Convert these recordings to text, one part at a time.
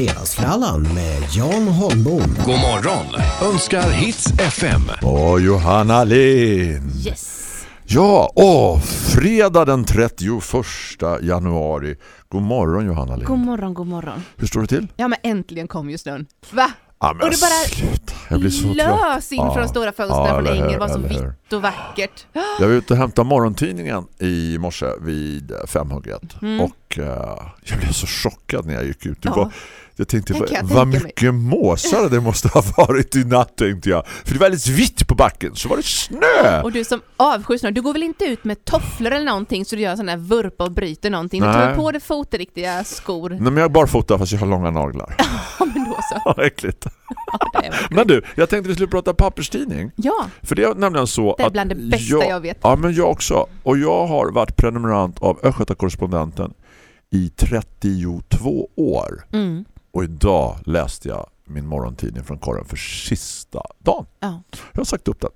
Fredagsfrallan med Jan Holmbom. God morgon önskar Hits FM. Och Johanna Lind. Yes. Ja, åh, fredag den 31 januari. God morgon Johanna Lind. God morgon, god morgon. Hur står det till? Ja, men äntligen kom ju snön. Va? Ja, men Och det bara sluta. Jag blir så trött. Lös in Ja. från de stora fönstren Ja, från hur, Ängel. var så vitt och vackert. Jag var ute och hämtade morgontidningen i morse vid femhugget. Mm. Och eh, jag blev så chockad när jag gick ut. Det Ja. var, jag tänkte, jag vad tänka mig. mycket måsare det måste ha varit i natt tänkte jag. För det var väldigt vitt på backen så var det snö. Och du som avskyr snö, du går väl inte ut med tofflor eller någonting så du gör sån här vurpa och bryter någonting. Du Nej. tar på dig fotriktiga skor. Nej, men jag bara fota fast jag har långa naglar. Ja, men då så. Ja, äckligt. Ja, Men du, jag tänkte vi skulle prata papperstidning. ja, För det är nämligen så det är att bland det bästa jag, vet. Ja, men jag också. Och jag har varit prenumerant av Östgötakorrespondenten i 32 år. Mm. Och idag läste jag min morgontidning från korren för sista dagen. Ja. Jag har sagt upp den.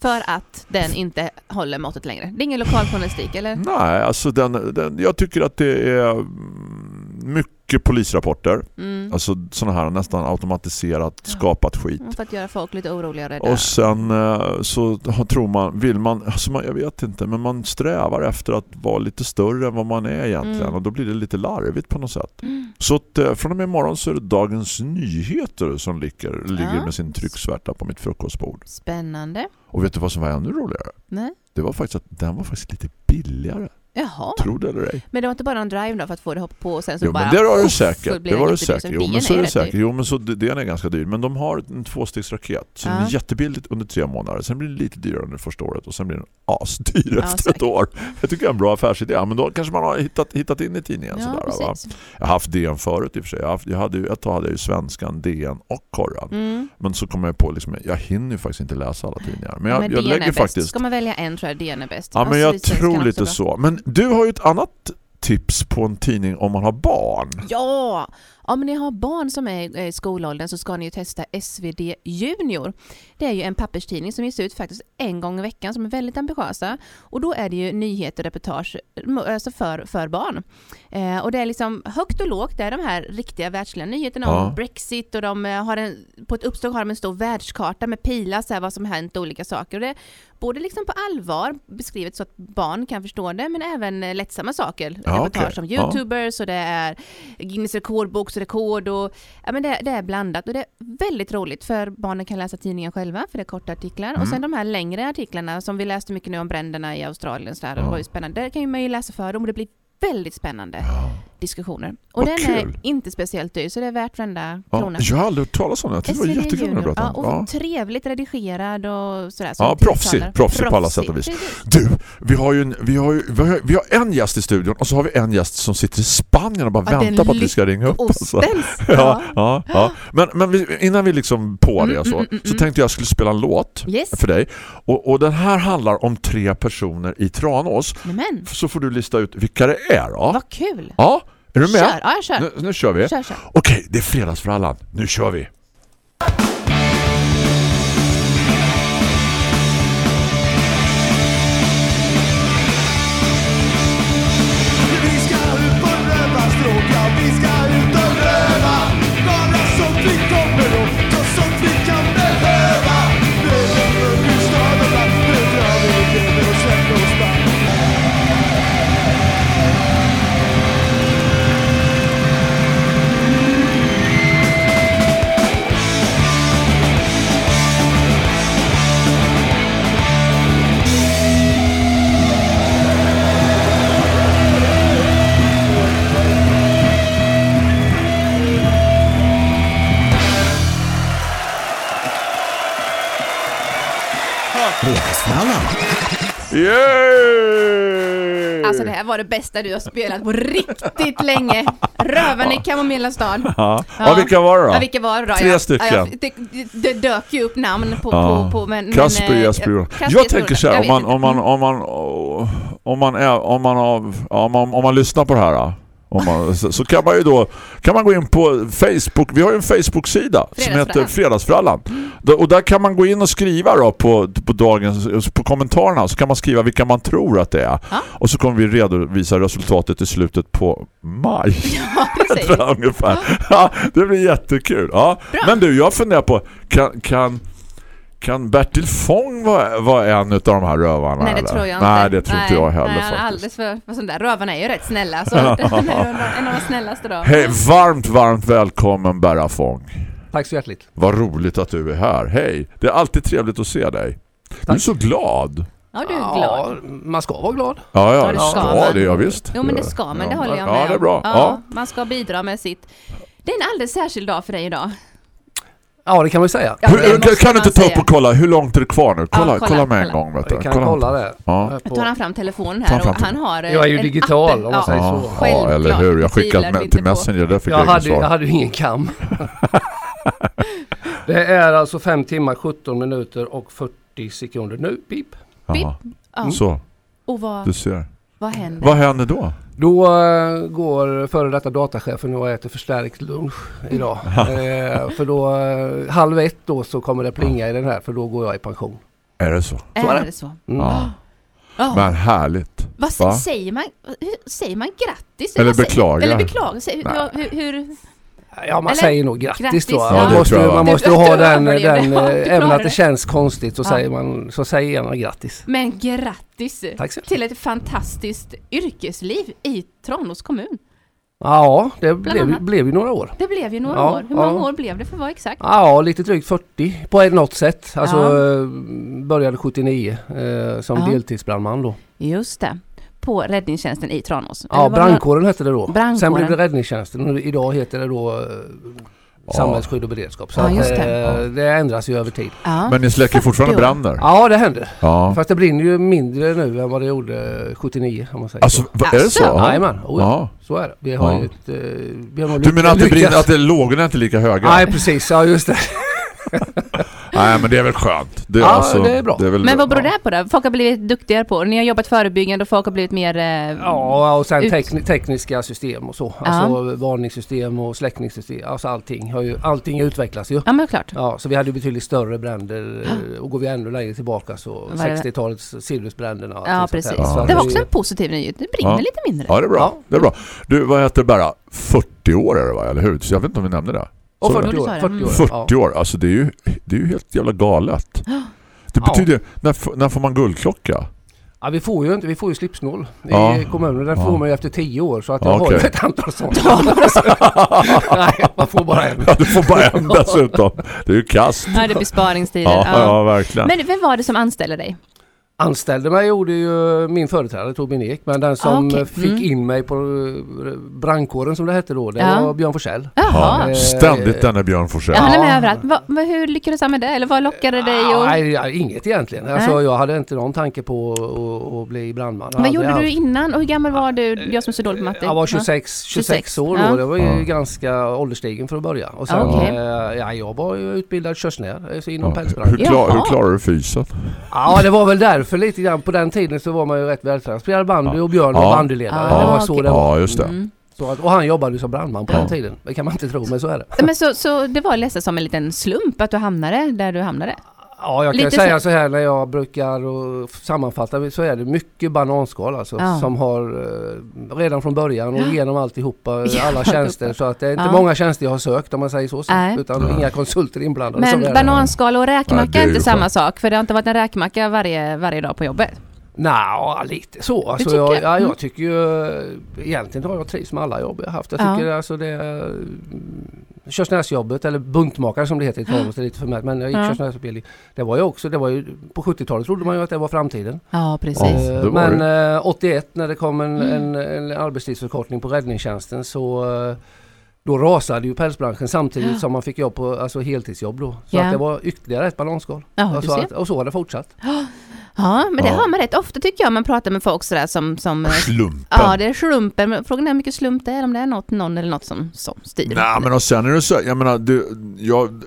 För att den inte håller måttet längre. Det är ingen lokaljournalistik, eller? Nej, alltså den, den, jag tycker att det är mm, mycket polisrapporter. Mm. Alltså sådana här nästan automatiserat skapat skit. För att göra folk lite oroliga och rädda. Och sen eh, så tror man, vill man, alltså man, jag vet inte, men man strävar efter att vara lite större än vad man är egentligen Mm. och då blir det lite larvigt på något sätt. Mm. Så att, eh, från och med imorgon så är det Dagens Nyheter som ligger, ligger Ja. med sin trycksvärta på mitt frukostbord. Spännande. Och vet du vad som var ännu roligare? Nej. Det var faktiskt att den var faktiskt lite billigare. Jaha. Tror det eller ej? Men det var inte bara en drive då för att få det hoppa på och sen så Jo, bara... men det var det säkert. Det var det säkert. Jo, men så är det säkert. Jo, men så den är ganska dyr. Men de har en tvåstegsraket. Så den Ja. är jättebilligt under tre månader. Sen blir det lite dyrare under första året. Och sen blir den asdyr Ja, efter säkert. ett år. Jag tycker det är en bra affärsidé. Ja, men då kanske man har hittat, hittat in i tidningen. Ja, sådär, va? Jag har haft DN förut i och för sig. Jag, haft, jag hade ju, ett tag hade jag ju Svenskan, DN och Korran. Mm. Men så kommer jag på liksom, jag hinner ju faktiskt inte läsa alla tidningar. Men Ja, jag, men jag lägger faktiskt... Ska man välja en tror jag DN är bäst. Ja, men jag tror lite så. Men du har ju ett annat tips på en tidning om man har barn. Ja, om ni har barn som är i skoläldern så ska ni ju testa SvD Junior. Det är ju en papperstidning som ges ut faktiskt en gång i veckan som är väldigt ambitiösa. Och då är det ju nyheter och reportage alltså för, för barn. Eh, och det är liksom högt och lågt, det är de här riktiga världsliga nyheterna Ja. om Brexit och de eh, har en, på ett uppslag har de en stor världskarta med pilar, så här, vad som hänt och olika saker. Och det är både liksom på allvar beskrivet så att barn kan förstå det, men även eh, lättsamma saker. Ja, Reportage okej. om Ja. Youtubers och det är Guinness rekordboksrekord och ja, men det, det är blandat och det är väldigt roligt för barnen kan läsa tidningen själva för det är korta artiklar Mm. och sen de här längre artiklarna som vi läste mycket nu om bränderna i Australien så där, Ja. det var ju spännande. Där kan ju man ju läsa för dem och det blir väldigt spännande Ja. Diskussioner. Och Vad den kul. är inte speciellt dyr så det är värt varenda Ja, krona. jag har aldrig hört talas om det. Jag tyckte det var jättekul när du pratade ja, om och det. Ja. trevligt redigerad och sådär. Ja, som proffsig. Proffsig på alla sätt och vis. precis. Du, vi har ju en, vi har, ju, vi, har, vi har en gäst i studion och så har vi en gäst som sitter i Spanien och bara Ja, den väntar på att vi ska ringa upp. alltså. Ja, ja, ja. Men, men vi, innan vi liksom på det och så, Mm, mm, mm, så mm. tänkte jag skulle spela en låt Yes. för dig. Och, och den här handlar om tre personer i Tranås. Men Så får du lista ut vilka det är då. vad kul. Ja, är du med? Kör, ja jag kör. Nu, nu kör vi. Kör, kör. Okej, det är fredagsfrallan. Nu kör vi. Vi Yay! Alltså det här var det bästa du har spelat på riktigt länge. Rövarna i Kamomilla stad. Ja. Ja. vilka var det då? Ja, vilka var det då? Tre Ja, stycken. Ja, det, det, dök ju upp namn på... Ja. på, på men, Kasper men, eh, Jag Jesper tänker så här, om man, Jag om man, om man, om man, är, om man, av, ja, om man, om man lyssnar på det här då, man, så, kan man ju då kan man gå in på Facebook. Vi har ju en Facebook-sida som heter Fredagsfrallan. Och där kan man gå in och skriva då på, på dagens på kommentarerna så kan man skriva vilka man tror att det är. Ja. Och så kommer vi redovisa resultatet i slutet på maj. Ja, vi. ungefär. Ja, det blir jättekul. Ja. Bra. Men du, jag funderar på kan, kan, kan Bertil Fång vara, vara en av de här rövarna? Nej, det eller? tror jag inte. Nej, det tror inte jag heller nej, faktiskt. alldeles för, för sån där. Rövarna är ju rätt snälla. Så en av de snällaste då. Hej, varmt, varmt välkommen Berra Fång. Tack så hjärtligt. Vad roligt att du är här. Hej, det är alltid trevligt att se dig. Du är Tack. så glad. Ja, du är glad. Ja, man ska vara glad. Ja, ja, Ja, det ska man. det, ja visst. Jo, men det ska man. Det Ja, håller jag ja, med om. det är bra. Ja, Ja. Man ska bidra med sitt. Det är en alldeles särskild dag för dig idag. Ja, det kan man ju säga. Ja, Hur, kan du inte ta upp och kolla? Hur långt är det kvar nu? Kolla, kolla, kolla med en kolla. gång. Vet du. Kan kolla det. Ja. Nu tar han fram telefonen här fram och han har eh, Jag är ju en digital, app. om man Ja. säger Ja, så. ja, eller hur? Jag skickade med, till. Messenger, där fick Jag jag inget hade, jag svar. hade ju ingen kam. det är alltså 5 timmar, 17 minuter och 40 sekunder nu. Pip. Jaha. Ja. Så, Och vad, du ser. Vad händer? Vad händer då? Då eh, går före detta datachefen och äter förstärkt lunch idag. eh, för då eh, halv ett då så kommer det plinga i den här för då går jag i pension. Är det så? Så är det. så? Mm. Ja. Ja. Men härligt. Vad Va? säger man? Hur, säger man grattis? Eller vad säger- beklagar. Eller beklagar. Säger- ja, Hur, hur, Ja man Eller- säger nog grattis, Grattis, då. ja. Man, Ja, måste, man måste du ha den, den Ja, du eh, även klarade att det det. känns konstigt så Ja. säger man så säger gärna grattis. men grattis Tack så mycket. till ett fantastiskt yrkesliv i Tranås kommun. Ja, det blev, blev ju några år. Det blev ju några Ja, år. Hur många ja. år blev det för att vara exakt? Ja, lite drygt 40 på ett något sätt. Alltså Ja. eh, började 79 eh, som Ja. deltidsbrandman då. Just det. På räddningstjänsten i Tranås. Ja, brandkåren hette det då. Brandkåren. Sen blev det räddningstjänsten och idag heter det då eh, samhällsskydd och beredskap. Så Ja, att, just det. eh, det ändras ju över tid. Ja. Men ni släcker 40 fortfarande bränder? Ja, det händer. Ja. Fast det brinner ju mindre nu än vad det gjorde 79 om man säger Alltså, så. va- är det så? Ja. Jajamän, oh, ja. Ja. så är det. Vi har Ja. ju ett... eh, vi har Du menar att, det brinner, att det, lågorna är inte lika höga? Nej, precis. Ja, just det. Nej, men det är väl skönt. Det är, Ja, alltså, det är bra. väl Men vad beror ja. det på då? Folk har blivit duktigare på det. Ni har jobbat förebyggande och folk har blivit mer... Eh, Ja, och sen tekni- tekniska system och så. Alltså varningssystem och släckningssystem. Alltså allting. Har ju, allting utvecklas ju. ja men klart. Ja, så vi hade ju betydligt större bränder eh, och går vi ännu längre tillbaka så Vad är det? 60-talets Cirrusbränderna. och Ja precis. att Det var också en positiv nyhet. Det brinner Ja. lite mindre. Ja, det är bra. Ja. Det är bra. Du, vad heter det bara? 40 år är det va? Eller hur? Så jag vet inte om vi nämnde det. Och Så 40 du år. sa det. 40 år. 40 år, alltså det är ju, det är ju helt jävla galet. Det Ja. betyder, när, när får man guldklocka? Ja, vi får ju inte, vi får ju slipsnål i Ja. kommunen. Den Ja. får man ju efter 10 år så att jag Ja, har ju ett antal sådana. Nej, man får bara en. Ja, du får bara en dessutom. Det är ju kast. Ja, det är besparingstider. Ja, Ja. ja, verkligen. Men vem var det som anställde dig? Anställde mig gjorde ju min företrädare Torbjörn Ek men den som Ah, okej. fick Mm. in mig på eh, brandkåren som det hette då, det Ja. var Björn Forsell. Jaha. Ja, ständigt denna Björn Forsell. Ja, han är med överallt. Va, va, hur lyckades han med det? Eller vad lockade dig? Och... Nej, ja, inget egentligen. Alltså, jag hade inte någon tanke på att, att bli brandman. Vad gjorde du haft. innan? Och hur gammal var du? Jag som är så dålig på matte. Jag var Ja. 26, 26 år Ja. då. Det var ju Ja. ganska ålderstigen för att börja. Och sen, eh, ja, jag var ju utbildad körsnär alltså inom Ja. pälsbranschen. Hur, klar, hur klarar du fysen? Ja, det var väl därför lite grann. På den tiden så var man ju rätt vältränad. Spelade bandy Ja. och Björn var bandyledare. Ja, det var så okej. det var. Ja, just det. Mm. Så att, och han jobbade ju som brandman på Ja. den tiden. Det kan man inte tro, men så är det. Men så, så det var nästan som en liten slump att du hamnade där du hamnade? Ja, jag kan Lite säga så- så här när jag brukar och sammanfatta så är det mycket bananskal alltså, Ja. som har eh, redan från början och Ja. genom alltihopa, Ja, alla tjänster. Så att det är inte Ja. många tjänster jag har sökt om man säger så. så Nej. utan Nej. inga konsulter inblandade. Men bananskal och Nej, räkmacka är är inte samma sak? För det har inte varit en räkmacka varje, varje dag på jobbet? Nja, lite så. Alltså, tycker jag, det? ja, Mm. jag tycker ju egentligen har jag trivs med alla jobb jag har haft. Jag Ja. tycker alltså det är körsnäsjobbet eller buntmakare som det heter i Tranås, det är lite för mig, men jag gick Ja. körsnäsutbildning. Det var ju också, det var ju på 70-talet trodde man ju att det var framtiden. Ja, precis. Ja. Men eh, 81 när det kom en, Mm. en, en arbetstidsförkortning på räddningstjänsten så eh, då rasade ju pälsbranschen samtidigt Ja. som man fick jobb på alltså heltidsjobb då. Så Ja. att det var ytterligare ett balansskal. Ja, att, och så har det fortsatt. Ja, men det Ja. har man rätt ofta tycker jag man pratar med folk sådär som... som eh, Slumpen. ja, det är slumpen. Men frågan är hur mycket slump det är, om det är något, någon eller något som, som styr. Nej, men och sen är det så, jag menar, du, jag,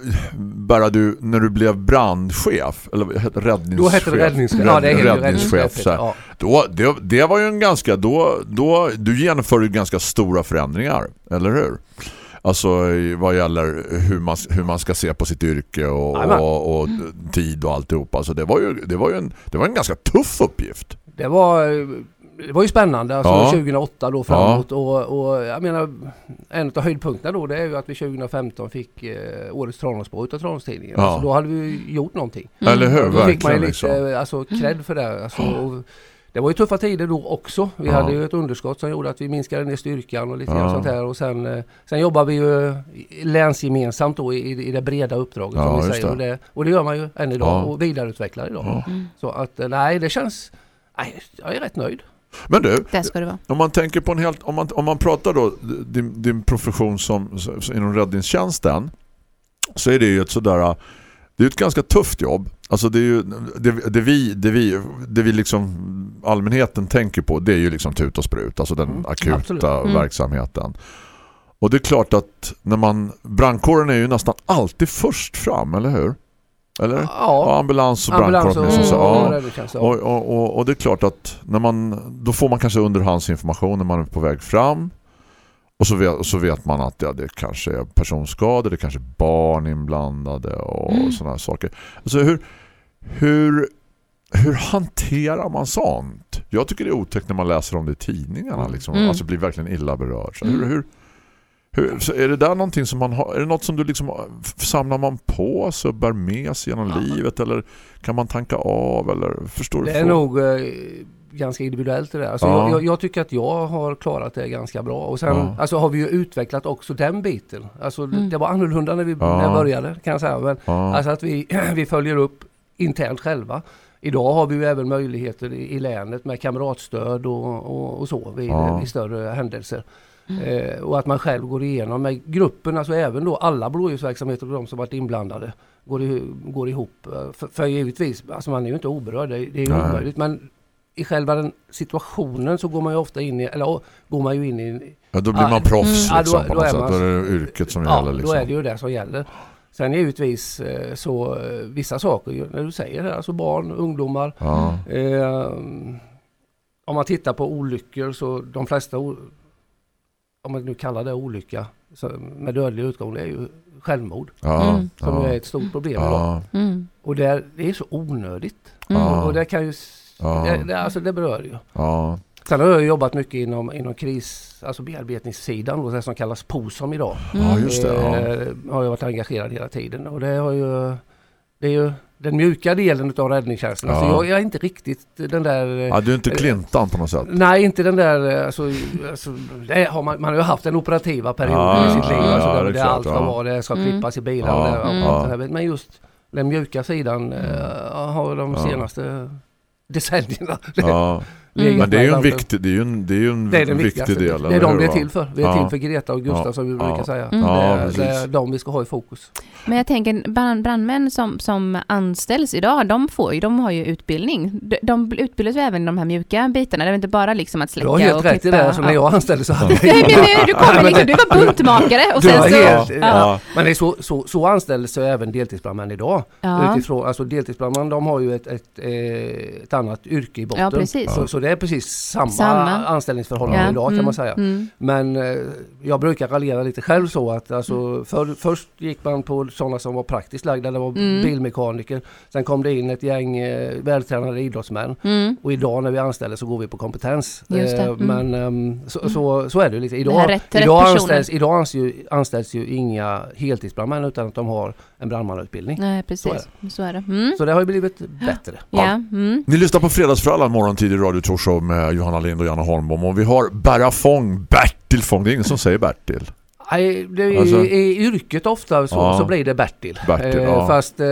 bara du, när du blev brandchef, eller räddningschef. Då hette det räddningschef. Ja, det är helt räddningschef. Så här. Ja. då, det, det var ju en ganska då, då, du genomförde ganska stora förändringar, eller hur? Alltså vad gäller hur man, hur man ska se på sitt yrke och, och, och tid och alltihop. Alltså det var ju, det var ju en, det var en ganska tuff uppgift. Det var, det var ju spännande alltså Ja. 2008 då framåt och, och jag menar en av höjdpunkterna då det är ju att vi 2015 fick eh, årets Tranåsbro utav Tranåstidningen. Ja. Alltså, då hade vi gjort någonting. Eller hur? Då fick man ju lite liksom. alltså, cred för det. Alltså, och det var ju tuffa tider då också. Vi Ja. hade ju ett underskott som gjorde att vi minskade ner styrkan och lite Ja. sånt här. Och sen, eh, sen jobbar vi ju eh, länsgemensamt då i, i det breda uppdraget Ja, som vi säger. det. Och det, och det gör man ju än idag Ja. och vidareutvecklar idag. Ja. Så att eh, nej, det känns... Nej, jag är rätt nöjd. Men du, Det ska det vara. om man tänker på en helt om man, om man pratar då din, din profession som, som inom räddningstjänsten så är det ju ett sådär det är ett ganska tufft jobb. Alltså det är ju det, det vi det vi det vi liksom allmänheten tänker på det är ju liksom tut och sprut, alltså den Mm, akuta. Mm. verksamheten. Och det är klart att när man brandkåren är ju nästan alltid först fram, eller hur? Eller? Ja, Ja, ambulans och liksom så, och, ja. Ja. Och, och, och, och det är klart att när man, då får man kanske underhandsinformation när man är på väg fram. Och så vet, och så vet man att ja, det kanske är personskador, det kanske är barn inblandade och Mm. sådana här saker. Alltså hur, hur, hur hanterar man sånt? Jag tycker det är otäckt när man läser om det i tidningarna. Liksom. Mm. Alltså blir verkligen illa berörd. Så Mm. hur, hur, hur, så är det där någonting som man har, är det något som du liksom samlar man på sig och bär med sig genom livet eller kan man tanka av eller förstår du? Det är nog eh, ganska individuellt det där. Alltså Ja. jag, jag, tycker att jag har klarat det ganska bra. Och sen Ja. alltså, har vi ju utvecklat också den biten. Alltså, Mm. Det var annorlunda när, vi, Ja. när började kan jag säga. Men, Ja. Alltså att vi, vi följer upp internt själva. Idag har vi ju även möjligheter i, i länet med kamratstöd och, och, och så vid, Ja. vid större händelser. Mm. Eh, och att man själv går igenom med gruppen, alltså även då alla blåljusverksamheter och de som varit inblandade går, i, går ihop. Eh, För, för givetvis, alltså man är ju inte oberörd, det, det är ju omöjligt. Men i själva den situationen så går man ju ofta in i, eller går man ju in i Ja, då blir Ja, man proffs mm. liksom, Ja, då- på då något är sätt. man- Då är det yrket som Ja, gäller. Liksom. då är det ju det som gäller. Sen givetvis eh, så eh, vissa saker, när du säger det, alltså barn, ungdomar. Ja. Eh, om man tittar på olyckor så de flesta, om man nu kallar det olycka, så med dödlig utgång, det är ju självmord. Ja. Mm. Som ja. är ett stort problem idag. Mm. Och det är, det är så onödigt. Mm. Ja. Och det kan ju, Ja. det, det, alltså det berör ju. Ja. Sen har jag jobbat mycket inom, inom kris, alltså bearbetningssidan, då, det som kallas POSOM idag. ja, just det. Ja. Eh, har jag varit engagerad hela tiden och det har ju det är ju den mjuka delen av räddningstjänsten. Alltså Ja. jag, jag är inte riktigt den där... eh, ja, du är inte Clintan på något sätt. Nej, inte den där... eh, Alltså, alltså, det har man, man har ju haft den operativa perioden Ja, i sitt liv. ja, Alltså, ja, där det är det, klart, allt ska ja. vara, det ska Mm. klippas i bilar. Ja, och det, mm. allt det här. Men just den mjuka sidan eh, har de Ja. senaste decennierna Ja. Legat Men det är ju en viktig, det är ju en, det är ju en det är den viktig del. det är de vi är till för. Vi är Ja. till för Greta och Gustav Ja. som vi Ja. brukar säga. Mm. Ja, det, är, det är de vi ska ha i fokus. Men jag tänker brand, brandmän som, som anställs idag, de, får ju, de har ju utbildning. De, de utbildas ju även i de här mjuka bitarna. Det är inte bara liksom att Du släcka har helt och rätt i klippa. det. Alltså, när jag anställde så hade jag Nej, men nu, du kommer liksom, du var buntmakare och Du sen så... helt- ja. Ja. Men det är så, så, så anställdes även deltidsbrandmän idag. Ja. Utifrån, alltså deltidsbrandmän de har ju ett, ett, eh, ett annat yrke i botten. Ja, precis. Så, så det är precis samma, Samma. anställningsförhållande Ja, idag kan mm, man säga. Mm. Men eh, jag brukar raljera lite själv så att alltså, Mm. för, först gick man på sådana som var praktiskt lagda, det var Mm. bilmekaniker. Sen kom det in ett gäng eh, vältränade idrottsmän. Mm. Och idag när vi anställer så går vi på kompetens. Eh. Men ehm, så, så, så är det lite. Det Idag, rätt- rätt idag, personer. anställs, idag anställs, ju, anställs ju inga heltidsbrandmän utan att de har en brandmannautbildning. Nej, precis. Så är det. Mm. Så det har ju blivit bättre. Ja. Mm. Ni lyssnar på Fredagsfrallan morgontid i Radio Torshow med Johanna Lind och Janne Holmbom och vi har Berra Fång, Bertil Fång. Det är ingen som säger Bertil. Nej, det Alltså- I yrket ofta så, Ja. så blir det Bertil. Bertil, Eh, ja. Fast eh,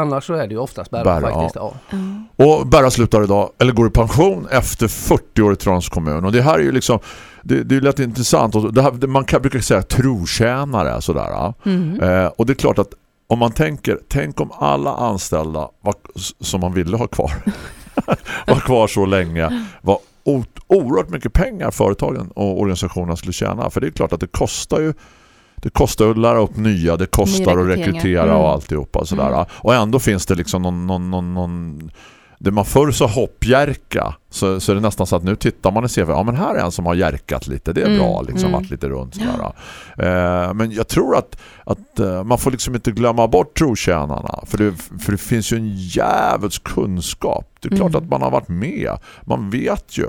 annars så är det ju oftast Berra, Berra, faktiskt. Ja. Ja. Och Berra slutar idag, eller går i pension efter 40 år i Trans kommun. Och det här är ju liksom, det, det är lätt intressant. Och det här, det- man kan brukar säga trotjänare sådär. ja. Mm. Eh, och det är klart att om man tänker, tänk om alla anställda var, som man ville ha kvar var kvar så länge var oerhört mycket pengar företagen och organisationerna skulle tjäna. För det är klart att det kostar ju det kostar att lära upp nya, det kostar att rekrytera Mm. och alltihopa sådär. Mm. Och ändå finns det liksom någon, någon, någon, någon det man förr sa hoppjärka så, så är det nästan så att nu tittar man i CV, ja men här är en som har järkat lite, det är Mm, bra liksom, mm. varit lite runt sådär. Eh, men jag tror att, att eh, man får liksom inte glömma bort trotjänarna, för det, för det finns ju en jävels kunskap. Det är klart Mm. att man har varit med, man vet ju.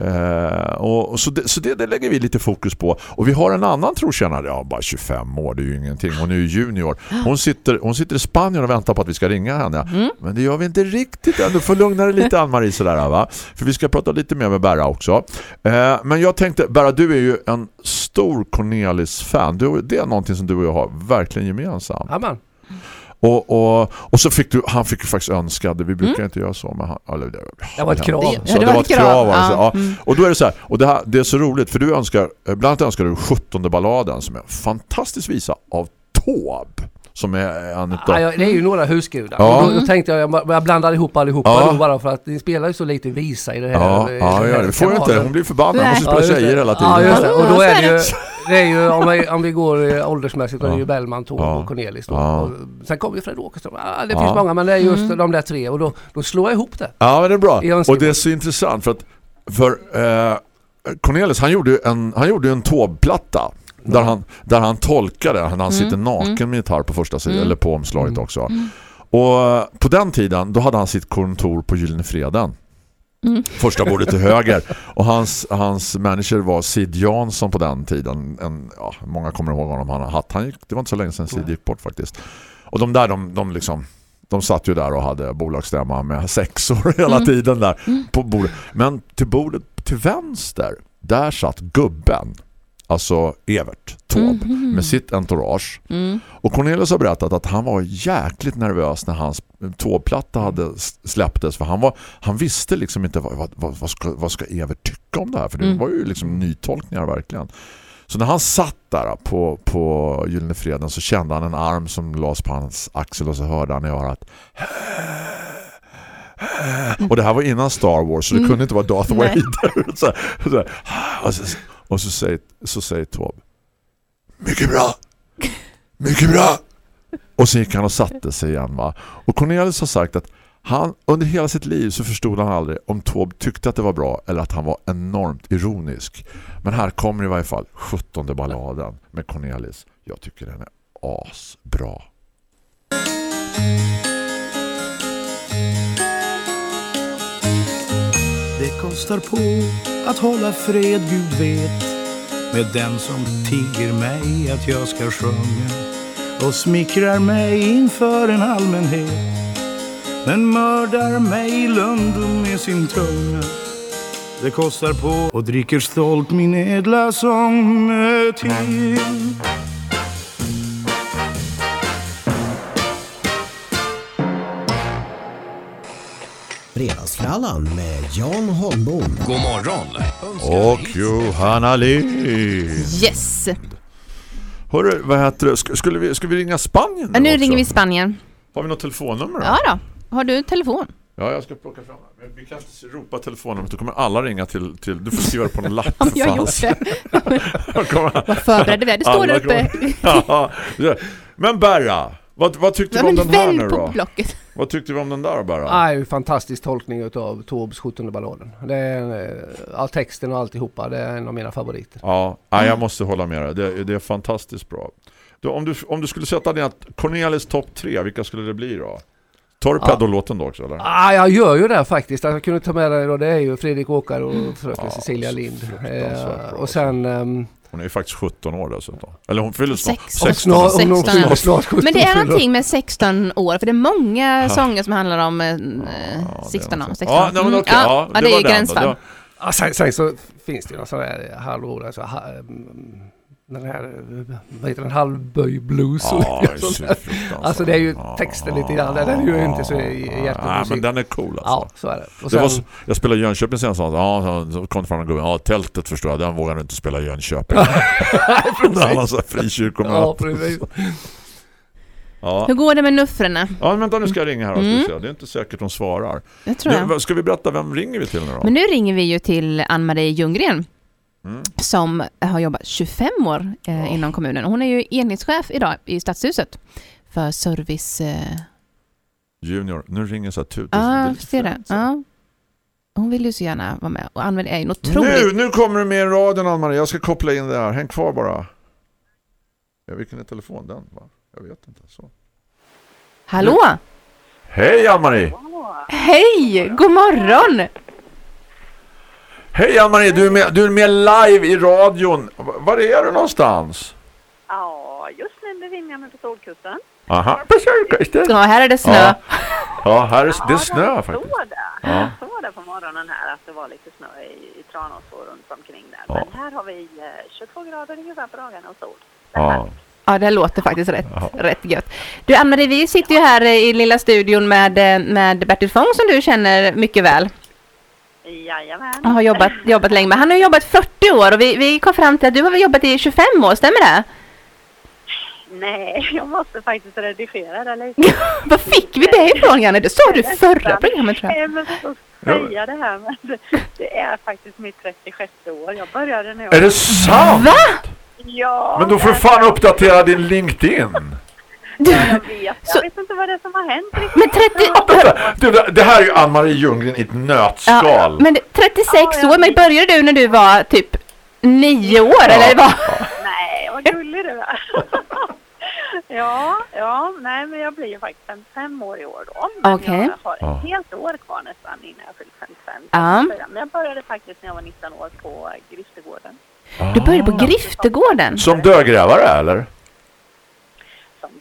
Eh, och, och så det, så det, det lägger vi lite fokus på. Och vi har en annan trotjänare, ja bara 25 år, det är ju ingenting. Hon är ju junior. Hon sitter, hon sitter i Spanien och väntar på att vi ska ringa henne. Mm. Men det gör vi inte riktigt än. Du får lugna dig lite Ann-Marie sådär va. För vi ska prata lite mer med Berra också. Eh, men jag tänkte, Berra du är ju en stor Cornelis-fan. Det är någonting som du och jag har verkligen gemensamt. Jajamän. Och, och, och så fick du, han fick ju faktiskt önska det. Vi brukar inte göra så. Men han, eller, det, Det var ett krav. Det- Så det, var ett krav. alltså. ja. Ja. Mm. Och då är det så här, och det, här, det är så roligt för du önskar, eh, bland annat önskar du 17 balladen som är en fantastisk visa av Taube som är en utav... Ja, ja, det är ju några husgudar. Ja. Då, då tänkte jag, jag, jag blandade ihop allihopa Ja. då bara för att ni spelar ju så lite visa i det här. Ja, i ja, den ja, här det får jag inte. Hon blir förbannad. Hon måste Ja, spela det. tjejer hela tiden. Ja, just det. Och då Ja, är det ju, det. är ju om, vi, om vi går eh, åldersmässigt, då är det Ja. ju Bellman, Ja. och Cornelis då. Ja. Och sen kommer ju Fred Åkerström. Ah, det Ja. finns många, men det är just Mm. de där tre. Och då, då slår jag ihop det. Ja, men det är bra. Och det är så intressant för att för eh, Cornelis, han gjorde ju en, han gjorde en tåbplatta där han, där han tolkade när han sitter naken med gitarr på första sidan Mm. eller på omslaget också. Och eh, på den tiden då hade han sitt kontor på Gyllene Freden. Mm. Första bordet till höger. Och hans, hans manager var Sid Jansson på den tiden. En, ja, många kommer ihåg honom. Han, han gick, det var inte så länge sedan Sid gick bort faktiskt. Och de där, de, de liksom de satt ju där och hade bolagsstämma med sexor hela Mm. tiden där på bordet. Men till bordet till vänster, där satt gubben. Alltså Evert Taube Mhm. med sitt entourage. Mm. Och Cornelius har berättat att han var jäkligt nervös när hans tåplatta hade s- släpptes för han, var, han visste liksom inte vad, vad, vad, ska, vad ska Evert tycka om det här för det Mm. var ju liksom nytolkningar verkligen. Så när han satt där på, på Gyllene Freden så kände han en arm som lades på hans axel och så hörde han i örat och det här var innan Star Wars så det Mm. kunde inte vara Darth. Vader. så, så, så, och så säger, så säger Taube Mycket bra! Mycket bra! Och så gick han och satte sig igen va. Och Cornelius har sagt att han under hela sitt liv så förstod han aldrig om Taube tyckte att det var bra eller att han var enormt ironisk. Men här kommer i varje fall 17 balladen med Cornelis. Jag tycker den är asbra. Det kostar på att hålla fred, Gud vet med den som tigger mig att jag ska sjunga och smickrar mig inför en allmänhet men mördar mig i lundum med sin tunga. Det kostar på och dricker stolt min ädla sång till. Fredagsfrallan med Jan Holmbom. God morgon Och Johanna Lind. Yes! Hörru, vad heter det? Sk- Skulle vi, ska vi ringa Spanien Ja, nu också? ringer vi Spanien. Har vi något telefonnummer då? Ja då. Har du telefon? Ja, jag ska plocka fram det. Vi kan inte ropa telefonnumret. Då kommer alla ringa till... till du får skriva på en lapp. Men jag gjort det. Vad förberedde vi? Det står där uppe. Ja, Men Berra, vad, vad tyckte Ja, vi om den här nu då? blocket. Vad tyckte vi om den där? Ah, en fantastisk tolkning utav Taubes 17 balladen. Det är, eh, all texten och alltihopa, det är en av mina favoriter. Ja, nej, jag måste hålla med dig. Det, det är fantastiskt bra. Då, om, du, om du skulle sätta ner Cornelis topp tre, vilka skulle det bli då? Tar du Ja. peddolåten då också eller? Ah, jag gör ju det faktiskt. Jag kunde ta med det då. Det är ju Fredrik Åkare och fröken Ja, Cecilia Lind. Eh, och sen... ehm, Hon är ju faktiskt 17 år dessutom. Eller hon fyller snart Sex. 16. snart, hon, hon, 16, ja. snart, snart 17 Men det är fyller. någonting med 16 år, för det är många sånger som handlar om eh, Ja, det är 16 år. någonting. 16 Ja, nej, men Mm, okej, ja, ja, det är den då. gränsfall. Det var- Ja, sen, sen så finns det ju någon sån där halvord, alltså, ha, mm, den här, vad heter den, halvböj blues och Ja, lite det sånt. Alltså det är ju Ja, texten lite grann, den är ju inte så hjärtlig Nej, men den är cool alltså. Ja, så är det. Och Det sen, var så, jag spelade i Jönköping sen så, ja, så, kom det fram en gubbe. Ja, tältet förstår jag, den vågar du inte spela i Jönköping. Har så här frikyrkomöte. ja, precis. Ja. Hur går det med nuffrorna? ja, men vänta nu ska jag ringa här. Mm. Det är inte säkert de svarar. Det tror Nu, jag. ska vi berätta vem ringer vi till nu då? Men nu ringer vi ju till Ann-Marie Ljunggren Mm. som har jobbat 25 år eh, Ja. inom kommunen. Hon är ju enhetschef idag i Stadshuset för service... Eh, Junior, nu ringer så här tut. Ja, lite ser det. Ja. Hon vill ju så gärna vara med. Och ju en otroligt... Nu, nu kommer du med i radion Ann-Marie. Jag ska koppla in det här. Häng kvar bara. Ja, vilken är telefon den? Va? Jag vet inte. Så. Hallå! Hej Ann-Marie! Hej! God morgon! Hej Ann-Marie, du är, med, du är med live i radion. Var är du någonstans? Ja, just nu befinner jag mig på Solkusten. Aha, på. Ja, här är det snö. Ja. Ja, här är, det är snö Ja, faktiskt. såg det. Ja. såg det på morgonen här att det var lite snö i, i Tranås och runt omkring där. Ja. Men här har vi eh, 22 grader ungefär på dagarna och sol. Ja. Ja, det låter faktiskt rätt, rätt gött. Du Ann-Marie, vi sitter ju här i lilla studion med, eh, med Bertil Fång som du känner mycket väl. Jajamän. Och har jobbat, jobbat länge med. Han har jobbat 40 år och vi, vi kom fram till att du har jobbat i 25 år, stämmer det? Nej, jag måste faktiskt redigera det lite. Vad fick vi det ifrån Janne? Det sa du förra programmet tror jag. Jag måste säga det här men det, det är faktiskt mitt 36 år. Jag började när jag Är det sant? Va? Ja, Men då får du fan uppdatera din LinkedIn. Jag vet. Så- Jag vet inte vad det är som har hänt riktigt. men 30... Vänta, du, det- det här är ju Ann-Marie Ljunggren i ett nötskal. Ja, men det- 36 år, men började du när du var typ nio år eller vad? Nej, vad gullig du är. ja, ja, nej men jag blir ju faktiskt 55 år i år då. Men Okej. jag har ett Ja. helt år kvar nästan innan jag fyller 55. Ja. Men jag började faktiskt när jag var 19 år på Griftegården. Du började på Griftegården? Som dödgrävare eller?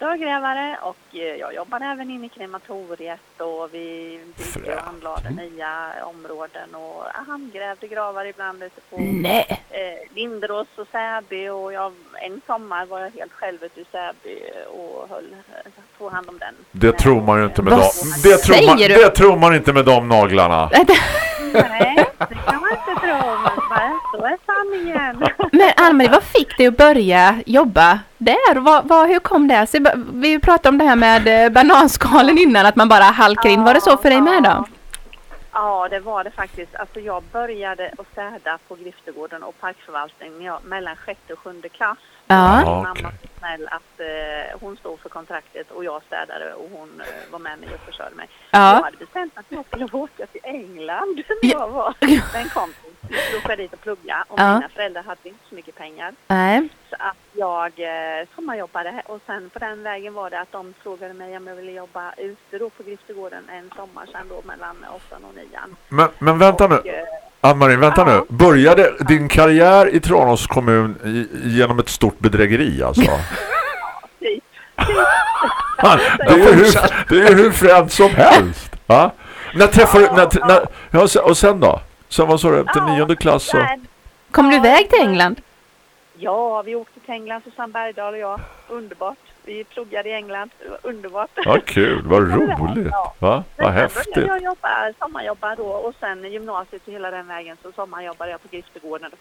Dörrgrävare och eh, jag jobbade även inne i krematoriet och vi byggde och handlade nya områden och handgrävde gravar ibland ute på Nej. eh, Linderås och Säby och jag, en sommar var jag helt själv ute i Säby och höll, eh, tog hand om den. Det tror man ju inte med dem. Det tror, man, det tror man inte med de naglarna. Nej, det kan man inte tro, men bara, så är sanningen. Men Ann-Marie, vad fick dig att börja jobba där? Vad, vad, hur kom det sig? Vi pratade om det här med eh, bananskalen innan, att man bara halkar in. Var det så för dig med då? Ja, det var det faktiskt. Alltså jag började att städa på Griftegården och parkförvaltningen mellan sjätte och sjunde klass. Ja. Mamma snäll att eh, hon stod för kontraktet och jag städade och hon eh, var med mig och försörjde mig. Jag Ja. hade bestämt att jag skulle åka till England när Ja. jag var en kompis. Då åkte jag dit och plugga och Ja. mina föräldrar hade inte så mycket pengar. Nej. Så att jag eh, sommarjobbade och sen på den vägen var det att de frågade mig om jag ville jobba ute då på Griftegården en sommar sen då mellan åttan och nian. Men, men vänta nu. Och, eh, Ann-Marie, vänta Ja. nu. Började din karriär i Tranås kommun genom ett stort bedrägeri alltså? Fan, det, är ju hur, det är ju hur fränt som helst. Va? När träffade du... När, när, ja, och sen- och då? Sen vad sa du? Till nionde klass. Nej, Kom du iväg till England? Ja, vi åkte till England, Susanne Bergdahl och jag. Underbart. Vi pluggade i England. Det var underbart. Ja, kul. Vad roligt. Va? Vad häftigt. jag jobba, sommarjobba då och sen gymnasiet och hela den vägen så sommarjobbade jag på Griftegården.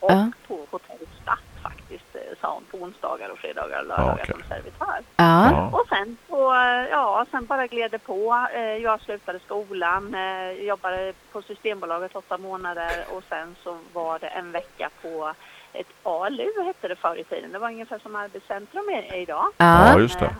Och Ja. på Hotell Stadt faktiskt, eh, sa hon, på onsdagar och fredagar och lördagar okej. som servitör. Ja. Och sen så, ja, sen bara gled det på. Eh, Jag slutade skolan, eh, jobbade på Systembolaget åtta månader och sen så var det en vecka på ett ALU hette det förr i tiden. Det var ungefär som Arbetscentrum är är idag. Ja, Ja. just det. Eh,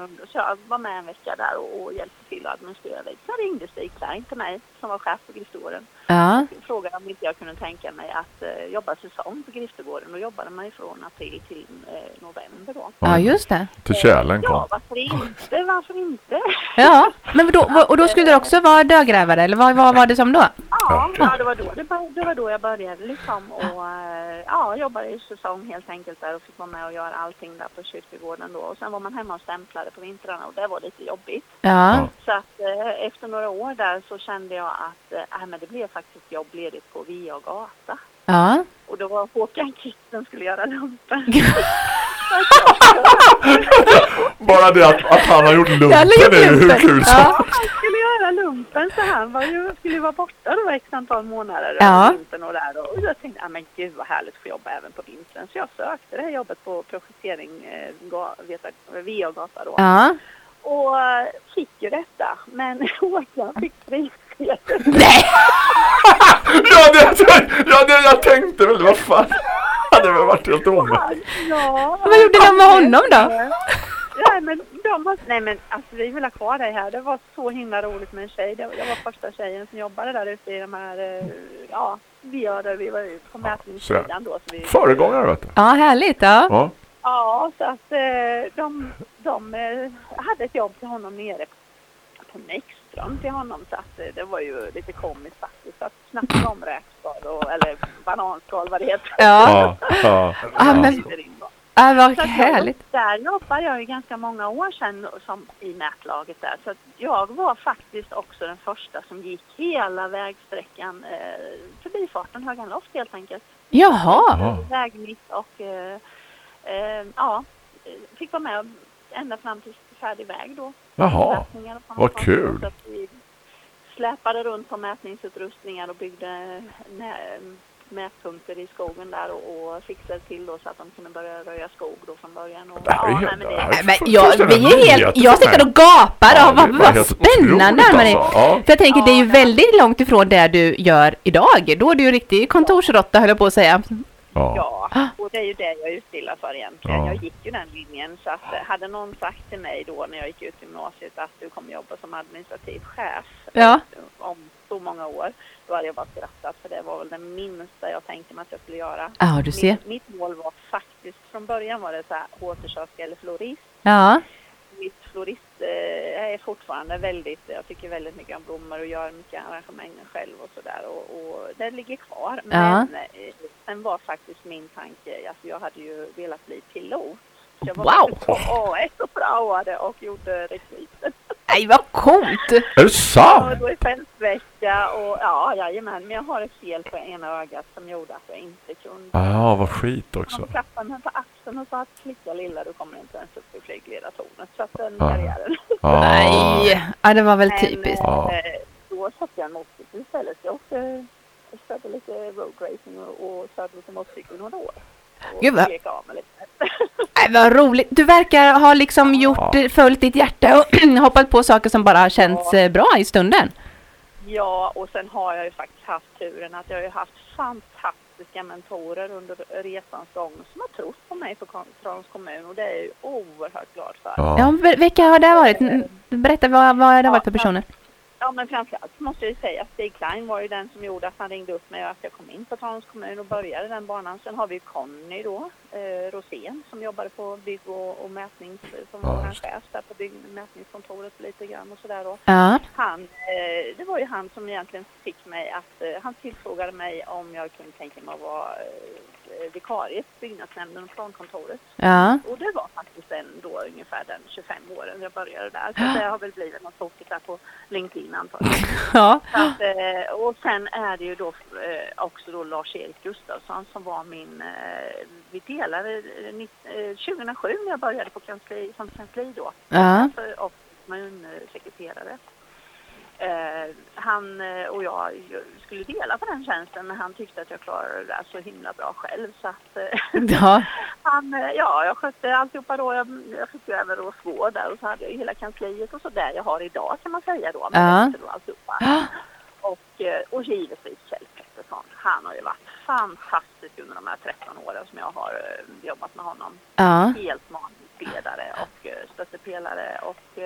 ungdom. Så jag var med en vecka där och, och hjälpte till att administrera lite. Sen ringde Stig Klein till mig som var chef på Griftegården. Ja. Frågade om inte jag kunde tänka mig att eh, jobba säsong på Griftegården. Då jobbade man ifrån april till eh, november då. Ja, just det. Till Kälen kom. Ja, varför inte? Varför inte? Ja, men då, och då skulle du också vara dödgrävare, eller vad, vad var det som då? Ja, ja det, var då, det, det var då jag började liksom och eh, ja, jobbade i säsong helt enkelt där och fick vara med och göra allting där på kyrkogården då. Och sen var man hemma och stämplade på vintrarna och det var lite jobbigt. Ja. Så att eh, efter några år där så kände jag att eh, äh, men det blev faktiskt jobb ledigt på Via och Gata. Ja. Och då var Håkan Kitten skulle göra lumpen. Bara det att, att han har gjort lumpen är ju hur kul som Ja. Han skulle göra lumpen så han var ju, skulle ju vara borta då x antal månader Ja. vintern och där. Och jag tänkte, ah, men gud vad härligt att få jobba även på vintern. Så jag sökte det här jobbet på projektering eh, VA-gata då. Ja. Och eh, fick ju detta. Men Håkan fick stryk. Ja, det, ja, det jag tänkte väl, vad fan. Hade väl varit helt omöjligt. Ja. Vad gjorde de med honom då? nej, men de har, nej men alltså vi vill ha kvar dig här. Det var så himla roligt med en tjej. Det var, jag var första tjejen som jobbade där ute i de här, eh, ja, vi gör det, vi var ute på mätningssidan då. Så vi, Föregångare vet du. Ja, härligt. Ja. Ja. Ja, så att eh, de, de eh, hade ett jobb till honom nere på Näckström till honom så att eh, det var ju lite komiskt faktiskt. Så att snacka om räkskal och, eller bananskal vad det heter. Ja. Ja, ja. Ja, men ja, vad Så härligt. Jag, där jobbade jag ju ganska många år sedan som, i mätlaget där. Så att jag var faktiskt också den första som gick hela vägsträckan eh, förbifarten Höganloft helt enkelt. Jaha. Ja. Väg mitt och eh, eh, ja, fick vara med ända fram till färdig väg då. Jaha. Mätningar och sånt. vad kul. Vi släpade runt på mätningsutrustningar och byggde mätpunkter i skogen där och, och fixade till då så att de kunde börja röja skog då från början. Och, Det här är ja, helt- nej, men det Nej, Men jag, vi är helt, jag sitter och gapar. Ja, Ja, vad, vad spännande alltså. Ja. För jag tänker, det är ju Ja, väldigt långt ifrån det du gör idag. Då är du ju riktig kontorsråtta höll jag på att säga. Ja. Ja, och det är ju det jag är utbildad för egentligen. Ja. Jag gick ju den linjen så att eh, hade någon sagt till mig då när jag gick ut gymnasiet att du kommer jobba som administrativ chef Ja. eh, om så många år, då hade jag bara skrattat för det var väl det minsta jag tänkte mig att jag skulle göra. Ja, du ser. Mitt, mitt mål var faktiskt, från början var det så här eller florist. Ja. Mitt florist eh, är fortfarande väldigt, jag tycker väldigt mycket om blommor och gör mycket arrangemang själv och sådär och, och det ligger kvar. Men eh, sen var faktiskt min tanke, alltså jag hade ju velat bli pilot. Jag var Wow. på A1 och praoade och gjorde rekryten. Nej, vad coolt! Är det Ja, sant? då i fältvecka och ja, jajamän. Men jag har ett fel på ena ögat som gjorde att jag inte kunde. Ja, vad skit Han också. klappade mig på axeln och sa att flicka lilla, du kommer inte ens upp i flygledartornet. Så att den Ja. karriären. Ja. Nej, ja, det var väl Men, typiskt. Ja. eh, då satte jag en motorcykel istället. Jag åkte, jag körde lite road racing och, och körde lite motorcykel några år. Och Gud, vad- leka av mig lite. Nej, vad roligt. Du verkar ha liksom gjort, följt ditt hjärta och hoppat på saker som bara har känts eh, bra i stunden. Ja, och sen har jag ju faktiskt haft turen att jag har ju haft fantastiska mentorer under resans gång som har trott på mig för Trans kommun och det är jag ju oerhört glad för. Ja. Ja, vilka har det varit? Berätta, vad, vad har det varit för personer? Ja, men framförallt måste jag ju säga att Stig Klein var ju den som gjorde att han ringde upp mig och att jag kom in på Tranås kommun och började den banan. Sen har vi Conny då, eh, Rosén, som jobbade på bygg och, och mätnings, som Ja, var chef där på bygg, mätningskontoret lite grann och sådär då. Ja, Han, eh, det var ju han som egentligen fick mig att, eh, han tillfrågade mig om jag kunde tänka mig att vara eh, vikarie på byggnadsnämnden och plankontoret. ja. Och det var faktiskt den då ungefär den 25 åren jag började där. Så det har väl blivit något tokigt där på LinkedIn antar jag. ja. Att, eh, och sen är det ju då eh, också då Lars-Erik Gustafsson som var min, eh, vi delade eh, nitt- eh, 2007 när jag började på kansli, som kansli då. Ja. För- Och kommunsekreterare. Eh, han eh, och jag skulle dela på den tjänsten men han tyckte att jag klarade det där så himla bra själv så att eh, Ja, han, eh, ja, jag skötte alltihopa då. Jag, jag fick ju även rådsvård där och så hade jag hela kansliet och så där jag har idag kan man säga då. Men Ja. då alltihopa. Och, eh, och givetvis Kjell Pettersson. Han har ju varit fantastisk under de här 13 åren som jag har jobbat med honom. ja. Helt manusledare och eh, stöttepelare och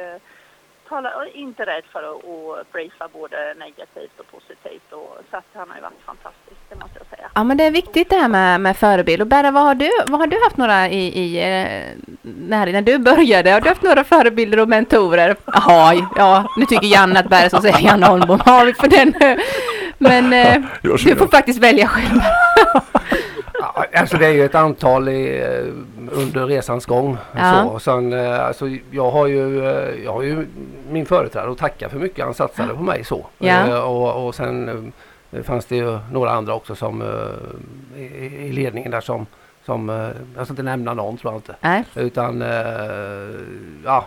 talar, och inte rädd för att, att briefa både negativt och positivt. Och, så att han har ju varit fantastisk, det måste jag säga. Ja men det är viktigt det här med, med förebild. Och Berra, vad har du, vad har du haft några i, i eh, när, när du började? Har du haft några förebilder och mentorer? Jaha, ja nu tycker Janne att Berra så säger Janne Holmbom. Vi får den. Men eh, du får jag. faktiskt välja själv. Ja, alltså det är ju ett antal i, eh, under resans gång. Ja. Så. Sen, eh, alltså, jag, har ju, eh, jag har ju min företrädare att tacka för mycket han satsade på mig. så. Ja. Eh, Och, och sen fanns det ju några andra också som i, ledningen där som, som jag ska inte nämna någon tror jag inte. Nej, Utan ja,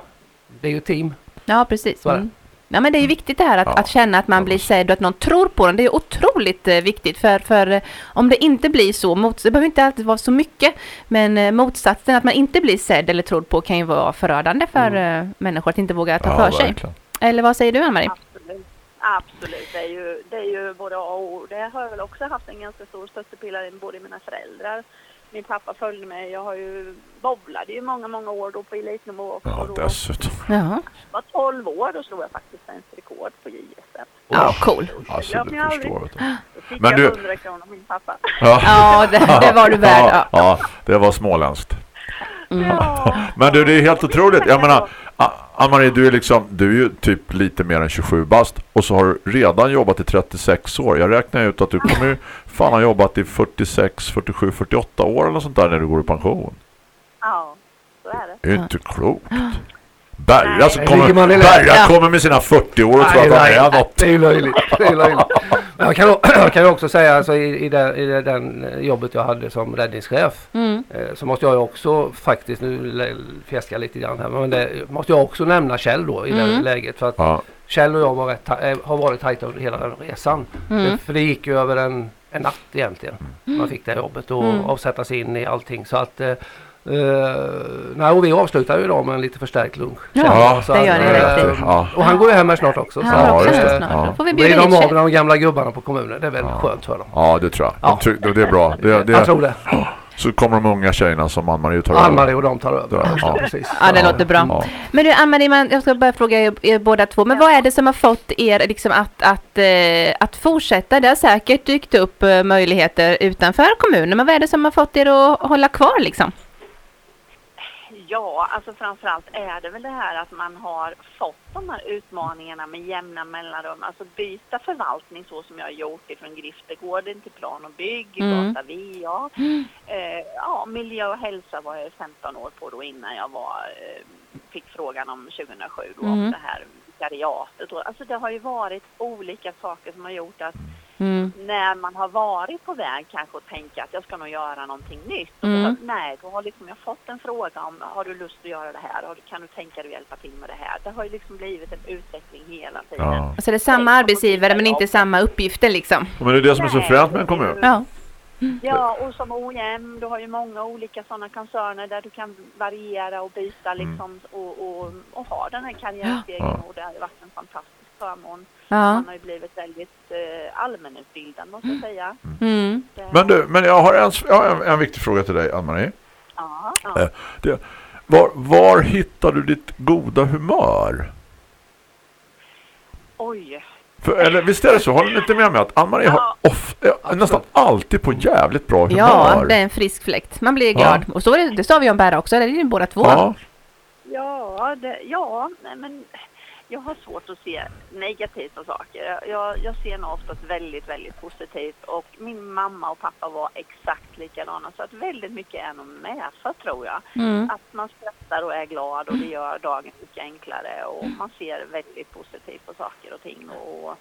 det är ju team. ja precis. Mm. Ja, men det är ju viktigt det här att, Ja. att känna att man blir sedd och att någon tror på den. Det är otroligt eh, viktigt för, för eh, om det inte blir så, mot, det behöver inte alltid vara så mycket, men eh, motsatsen att man inte blir sedd eller trodd på kan ju vara förödande för eh, människor att inte våga ta Ja, för sig. verkligen. Eller vad säger du Ann-Marie? Absolut. Absolut, det är, ju, det är ju både A och O. Det har jag väl också haft en ganska stor stöttepelare i både mina föräldrar min pappa följde mig. Jag har ju bowlade ju många, många år då på elitnivå. Ja, och då dessutom. Jaha. var 12 år, då slog jag faktiskt svensk rekord på JSM. Ja, cool. Alltså, du jag aldrig. förstår. Du. Då fick Men jag du- 100 kronor av min pappa. Ja. Ja, det, det var du värd. Ja, Ja. det var småländskt. Ja. Men du, det är helt otroligt. Jag menar, Ann-Marie, du är liksom, du är ju typ lite mer än 27 bast och så har du redan jobbat i 36 år. Jag räknar ut att du kommer ju fan ha jobbat i 46, 47, 48 år eller sånt där när du går i pension. Så är det. Det inte klokt. Berga, som Nej. kommer, man Ja. kommer med sina 40 år och tror att han är något. Det är löjligt. Det är löjligt. Men jag, kan, jag kan ju också säga alltså, i, i, den, i den jobbet jag hade som räddningschef Mm. eh, så måste jag också faktiskt, nu fjäskar lite grann här, men det måste jag också nämna Kjell då i det Mm. läget. För att Ja, Kjell och jag var rätt, eh, har varit tajta under hela den resan. Mm. Det, för det gick ju över en, en natt egentligen. Man fick det jobbet och Mm. avsätta sig in i allting. Så att eh, nej, och vi avslutar ju idag med en lite förstärkt lunch. Ja, jag. det gör ni Ja. Och han går ju hem här snart också. Ja, så Ja, att, just det. eh, snart. Ja. Då får vi bjuda de av de gamla gubbarna på kommunen. Det är väl Ja. skönt för dem. ja, det tror jag. Ja. De det är bra. Det, det, Jag tror det. Så kommer de unga tjejerna som Ann-Marie tar Ann-Marie och de tar över. Ja. Ja, precis. Ja, det låter bra. Ja. Men du Ann-Marie, jag ska bara fråga er, er båda två. Men vad är det som har fått er liksom att, att, att fortsätta? Det har säkert dykt upp möjligheter utanför kommunen. Men vad är det som har fått er att hålla kvar liksom? Ja, alltså framförallt är det väl det här att man har fått de här utmaningarna med jämna mellanrum. Alltså byta förvaltning så som jag har gjort ifrån Griftegården till plan och bygg, Mm. Gata VA. Eh, ja, miljö och hälsa var jag 15 år på då innan jag var, eh, fick frågan om 2007 då, Mm. om det här vikariatet. Alltså det har ju varit olika saker som har gjort att Mm. när man har varit på väg kanske att tänka att jag ska nog göra någonting nytt. Och Mm. så, nej, då har liksom jag fått en fråga om har du lust att göra det här? Har du- Kan du tänka dig att hjälpa till med det här? Det har ju liksom blivit en utveckling hela tiden. Ja. Alltså det är samma arbetsgivare men inte samma uppgifter liksom. Men det är det som är så fränt med en kommun. Ja. Ja, och som OEM, du har ju många olika sådana koncerner där du kan variera och byta liksom och, och, och ha den här karriärstegen Ja. och det har ju varit en fantastisk förmån. Ja. Man har ju blivit väldigt eh, allmänutbildad måste jag säga. Mm. Det, Men du, men jag har en, jag har en, en viktig fråga till dig, Ann-Marie. ja, ja. Eh, Det, var, var hittar du ditt goda humör? Oj. För, eller visst är det så? Håller ni inte med mig att Ann-Marie har off, är nästan alltid på jävligt bra humör? Ja, det är en frisk fläkt. Man blir glad. Och så är det, det sa vi om Berra också, det är ju båda två. Ja. Ja, det, ja men jag har svårt att se negativt på saker. Jag, jag, ser nog oftast väldigt, väldigt positivt och min mamma och pappa var exakt likadana så att väldigt mycket är nog medfött tror jag. Mm. Att man skrattar och är glad och det gör dagen mycket enklare och man ser väldigt positivt på saker och ting och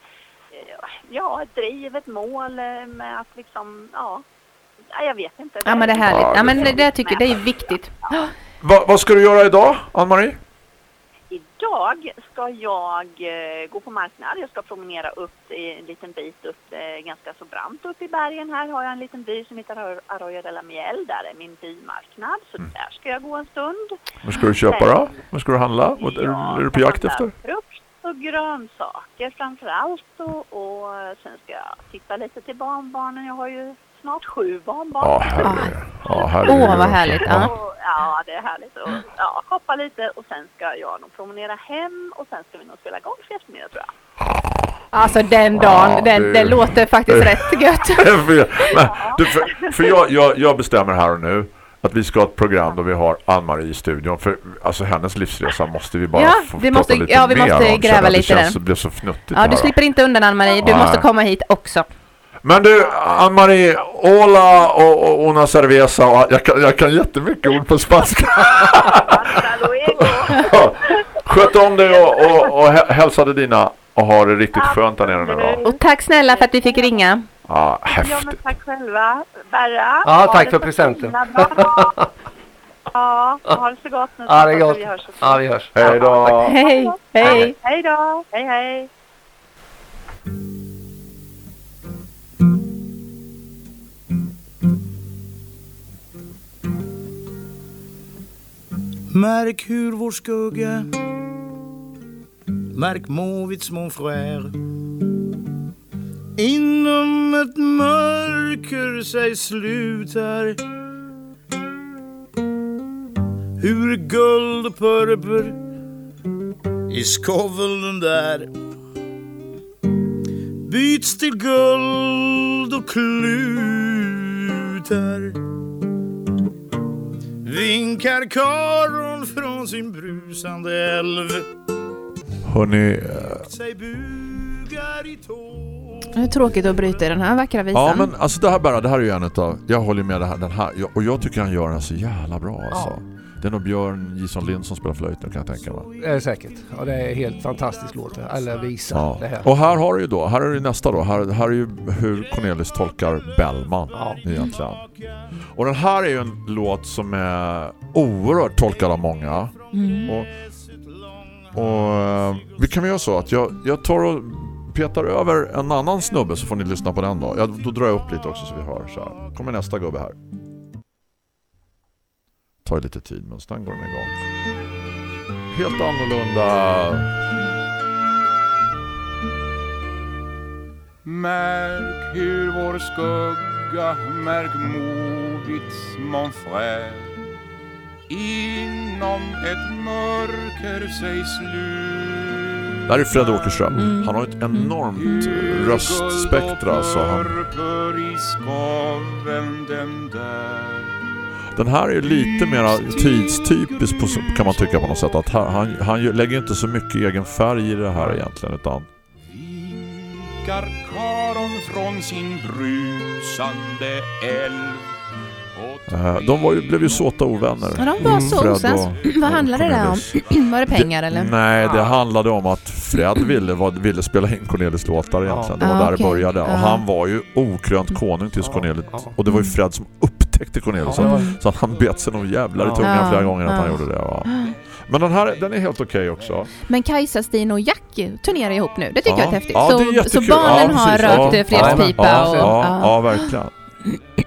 eh, ja, ett driv, ett mål med att liksom, ja, ja, jag vet inte. Ja men det är Ja, härligt. Ja men det, det tycker det är viktigt. Va, vad ska du göra idag, Ann-Marie? Idag ska jag eh, gå på marknad. Jag ska promenera upp i en liten bit upp, eh, ganska så brant upp i bergen här har jag en liten by som heter Ar- Arroyo de la Miel. Där är min bymarknad, så Mm. där ska jag gå en stund. Vad ska du köpa då? Vad ska du handla? Vad, är, Ja, är du på jag jakt efter? Frukt och grönsaker framför allt och, och sen ska jag titta lite till barnbarnen. Jag har ju snart sju barnbarn. Ja, Ja. Åh, vad härligt. Ja. Ja, det är härligt. Och, ja, shoppa lite och sen ska jag nog promenera hem och sen ska vi nog spela golf i eftermiddag tror jag. Alltså den dagen, Ja, den, det- det låter faktiskt rätt gött. för, men, du, för, för jag, jag, jag bestämmer här och nu att vi ska ha ett program då vi har Ann-Marie i studion. För alltså hennes livsresa måste vi bara Ja, få vi måste- lite ja, vi mer måste om. Gräva att lite det känns. Det blev så fnuttigt Ja, här. du slipper inte undan Ann-Marie. Du Nej. måste komma hit också. Men du, Ann-Marie, hola och, och una cerveza. Och, jag, kan, jag kan jättemycket ord på spanska. Ja. Sköt om dig och, och, och hä- hälsade dina och ha det riktigt skönt där nere nu då. Och tack snälla för att vi fick ringa. Ja, Ja, men häftigt. tack själva. Berra. Ja, tack för presenten. Ja, ha det så gott nu. Ja, det är gott. vi hörs så Ja, vi hörs. Hej då. Hej, hej. Hej då. Hej, hej. Märk hur vår skugga Märk movits mon frère. Inom ett mörker sig slutar Hur guld och purpur i skoveln där byts till guld och klutar. Vinkar karon från sin brusande älv Hörrni, eh, Det är tråkigt att bryta i den här vackra visan. ja men alltså det här bara, det här är ju en utav, jag håller med det här, den här, och jag tycker han gör den så jävla bra alltså. Det är nog Björn Gison Lind som spelar flöjt nu kan jag tänka mig. Det är säkert. Ja, det är helt fantastisk låt. Eller visa. Ja. Det här. Och här har du ju då, här är det nästa då, här, här är ju hur Cornelis tolkar Bellman Ja. egentligen. Och den här är ju en låt som är oerhört tolkad av många. Mm. Och, och eh, vi kan väl göra så att jag, jag tar och petar över en annan snubbe så får ni lyssna på den då. Jag, då drar jag upp lite också så vi hör så här. Kommer nästa gubbe här. Tar ju lite tid men sen går den igång. Helt annorlunda. Märk hur vår skugga, märk modigt mon frère Inom ett mörker sig slut Det här är Fred Åkerström. Mm. Han har ett enormt röstspektra så han, i skoveln den där Den här är lite mer tidstypisk på, kan man tycka på något sätt. Att han, han, lägger inte så mycket egen färg i det här egentligen utan Vinkar karon från sin brusande älv eh, de var ju, blev ju såta ovänner. Ja, de var så Fred osams. och- Vad handlade det om? Var det pengar eller? Nej, det handlade om att Fred ville, var, ville spela in Cornelis låtar egentligen. Det var Ah, där okej. det började. Och Ah. han var ju okrönt konung tills Cornelis. Och det var ju Fred som upptäckte Cornelis. Ja, Så han bet sig nog jävlar i Ja. tungan Ja. flera gånger att han Ja. gjorde det. Ja. Men den här den är helt okej också. Men Kajsa, Stina och Jack turnerar ihop nu. Det tycker Ja. jag är häftigt. Ja, det är så, så barnen Ja, har rökt Ja. fredspipa ja, och... ja, ja. ja, verkligen.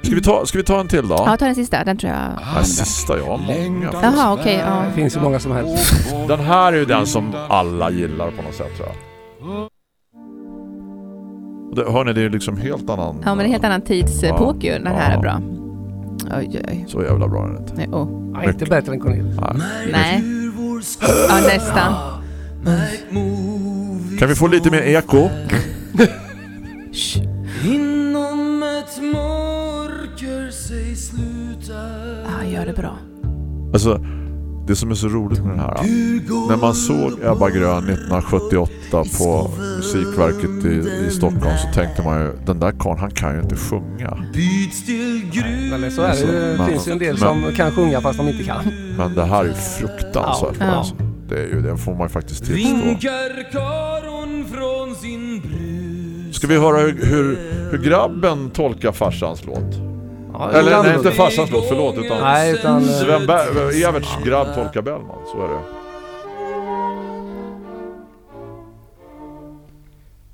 Ska vi, ta, ska vi ta en till då? Ja, ta den sista. Den tror jag... Den sista, jag har många. Jaha, okej. ja. Det finns ju många som helst. Den här är ju den som alla gillar på något sätt tror jag. Det, hörni, det är ju liksom helt annan... ja, men det är helt annan tidsepok ju. Den här Ja. är bra. Oj, oj, Så jävla bra är den inte. oj. Oh. Ja, inte bättre än Cornelis. Nej. Ja, nästan. Kan vi få lite mer eko? Inom ett mörker sig slutar Ja, gör det bra. Alltså, det som är så roligt med den här. När man såg Ebba Grön 1978 på musikverket i, i Stockholm så tänkte man ju, den där karln han kan ju inte sjunga. grus Men så är det. Det Men- finns ju en del men- som kan sjunga fast de inte kan. Men det här är ju fruktansvärt Ja. Alltså. Det, är ju, det får man ju faktiskt tillstå. Ska vi höra hur, hur, hur grabben tolkar farsans låt? Ja, Eller nej, annorlunda. inte farsans låt, förlåt. Utan Nej, utan... Sven Ber- Everts grabb tolkar Bellman, så är det.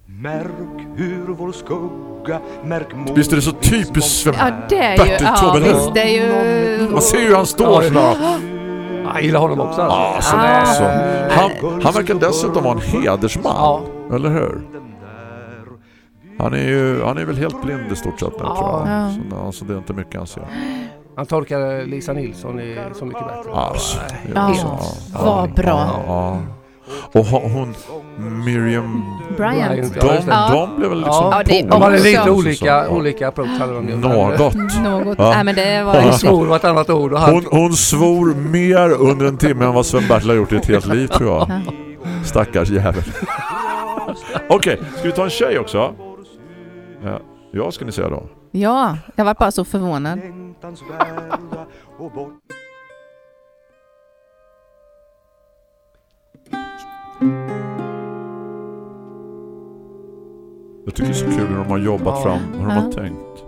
Märk hur vår skugga, märk mot Visst är det så typiskt Sven Ja, det är ju... Bertil Ja, Tobbe, visst. Det är ju... Man ser ju hur han står Ja, sådär. Jag gillar honom också. Alltså. Alltså, Ah. alltså. Han, han verkar dessutom vara en hedersman. Ja. Eller hur? Han är ju han är väl helt blind i stort sett nu Ja. tror jag. Ja. Så, alltså, det är inte mycket han ser. Han tolkar Lisa Nilsson i Så mycket bättre. Alltså, Ja. alltså, Vad bra. Ja. Och hon, Miriam Bryant. Ja, de. Ja. de blev väl liksom Ja, det De hade lite olika, Så- olika approach hade de. Något. Något. Ja. Nej, men det var... Ja. Hon svor vartannat ord och han... Hon, hon svor mer under en timme än vad Sven-Bertil har gjort i ett helt liv tror jag. Ja. Stackars jävel. Okej, ska vi ta en tjej också? Ja, ja ska ni säga då. Ja, jag var bara så förvånad. Jag tycker det är så kul hur de har jobbat Ja. fram, hur de har tänkt.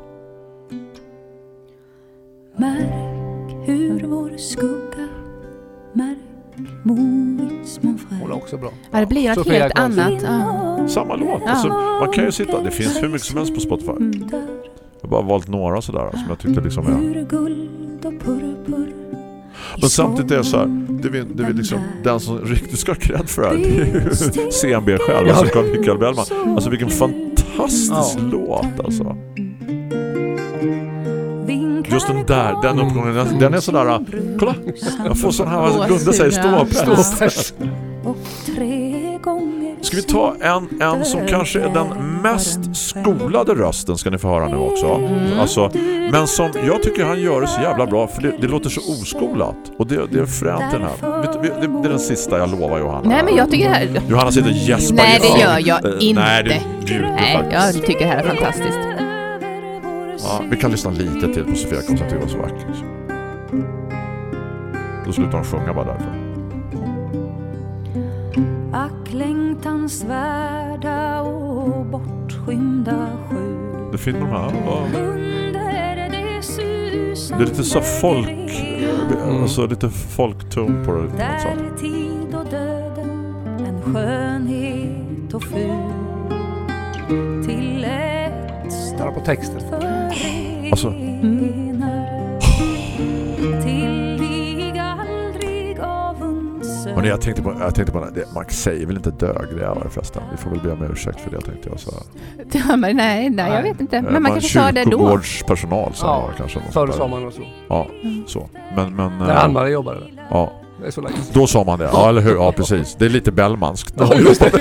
Märk hur vår skugga Märk Hon är också bra. Ja, det blir något Sofia helt annat. Ja. Samma låt. Ja. Alltså, man kan ju sitta, det finns hur mycket som helst på Spotify. Mm. Jag har bara valt några sådär som jag tyckte liksom är. Men samtidigt är det så här, det vill, det vill liksom, den som riktigt ska ha cred för det här, det är ju CMB själv, Ja. alltså Carl Mikael Bellman. Alltså vilken fantastisk Ja. låt alltså. Just den där, den uppgången, den, den är sådär, kolla, jag får sån här, Gunde säger, ståpäls. Och Ska vi ta en, en som kanske är den mest skolade rösten ska ni få höra nu också. Alltså, men som jag tycker han gör det så jävla bra för det, det låter så oskolat. Och det, det är fränt den här. Du, Det, det är den sista jag lovar Johanna. Nej men jag tycker det här... Johanna sitter och gäspar. Nej det gör jag Eh, inte. Nej, du njuter Nej, faktiskt. jag tycker det här är fantastiskt. Ja, vi kan lyssna lite till på Sofia det var så vackert. Då slutar hon sjunga bara därför. Ack längtansvärda och bortskymda sjö Det finner de här. Det susande Det är lite så folk, alltså lite folkton på det. Något Där sånt. är tid och döden en skönhet och ful Till ett Bara på texten. Alltså, avundsök men jag tänkte på, jag tänkte på det, man säger väl inte dögrävare förresten. Vi får väl be om ursäkt för det tänkte jag. Så. Ja, men nej, nej, jag vet inte. Men man Man kanske sa det då. Kyrkogårdspersonal sa Ja, jag kanske. något Förr sa man nog så. Ja, så. Men, men... När eh, Ann-Marie jobbade där. Ja, Det är så länge sedan. då sa man det. Ja, eller hur? Ja, precis. Det är lite Bellmanskt. Ja, just det.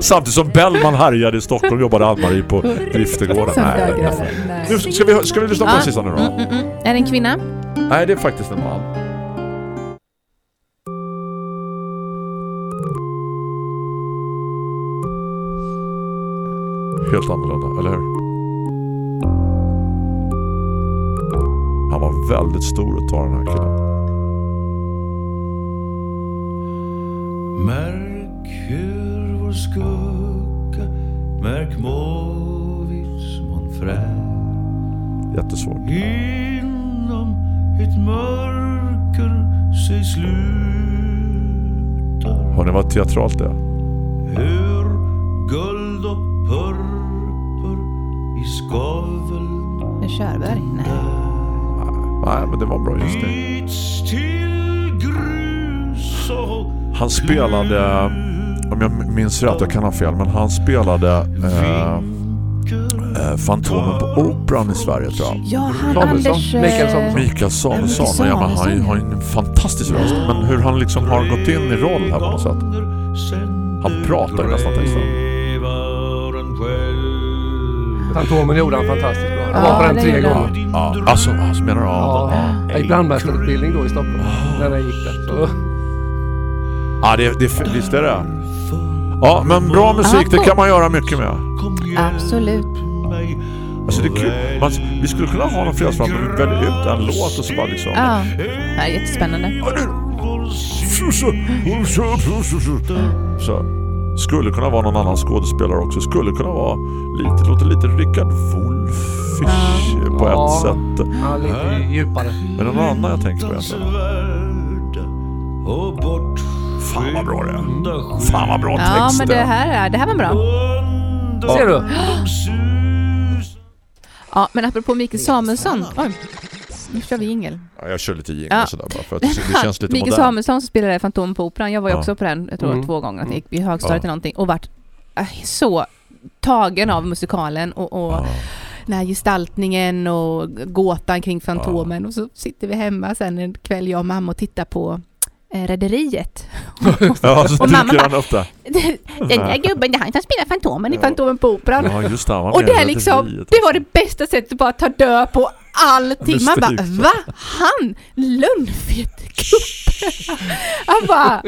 Samtidigt som Bellman härjade i Stockholm jobbade Ann-Marie på Griftegården. Som Nej. Nu ska vi, ska vi lyssna på Ja. den sista nu då? Mm, mm, mm. Är det en kvinna? Nej, det är faktiskt en man. Helt annorlunda, eller hur? Han var väldigt stor att ta den här killen. Märk hur vår skugga Märk måvis mon frä Jättesvårt. Inom ett mörker sig slutar Har ni varit teatralt det? Hur guld och purpur i skoveln Med Körberg? Nej. Nej, men det var bra just det. Han spelade, om jag minns rätt, jag kan ha fel, men han spelade eh, eh, Fantomen på Operan i Sverige tror jag. Ja, han Samuelsson. Anders... Mikael Samuelsson. Mikael Samuelsson, ja, men han har ju en fantastisk röst. Men hur han liksom har gått in i roll här på något sätt. Han pratar ju nästan texten. Fantomen gjorde han fantastiskt bra. Han Ja, var på den tre han. gånger. Ja, alltså, alltså menar du? Ja, Ja. ja. Jag gick brandmästarutbildning då i Stockholm. När jag gick där. Så. ja det, det, visst är det. Ja, men bra musik, det kan man göra mycket med. Absolut. Alltså det är kul. Man, vi skulle kunna ha någon fredagsfram vi väljer ut en låt och så bara liksom... Ja, det är jättespännande. Så. Skulle kunna vara någon annan skådespelare också. Skulle kunna vara lite, låter lite Rickard Wolfish på Ja. ett sätt. Ja, lite djupare. Men någon annan jag tänkte på egentligen. Fan vad bra det är. Fan vad bra Ja, text men det här, är- det här var bra. Ser du? Ja, men apropå Mikael Samuelsson. Oj, nu kör vi jingel. Ja, jag kör lite jingel Ja. sådär bara för att det, känns lite Mikael modernt. Samuelsson som spelade Fantomen på Operan. Jag var ju Ja. också på den, jag tror Mm. två gånger, att jag gick i högstadiet Ja. eller någonting och vart äh, så tagen av musikalen och, och Ja. den här gestaltningen och gåtan kring Fantomen och så sitter vi hemma sen en kväll jag och mamma och tittar på Rederiet. Ja, så Och mamma han där. Den där gubben, det är han som spelar Fantomen i Ja. Fantomen på Operan. Ja, just det. han Och det är liksom, det var det bästa sättet att bara ta död på allting. Man bara, va? Han? Lunnfetgubbe? Han bara,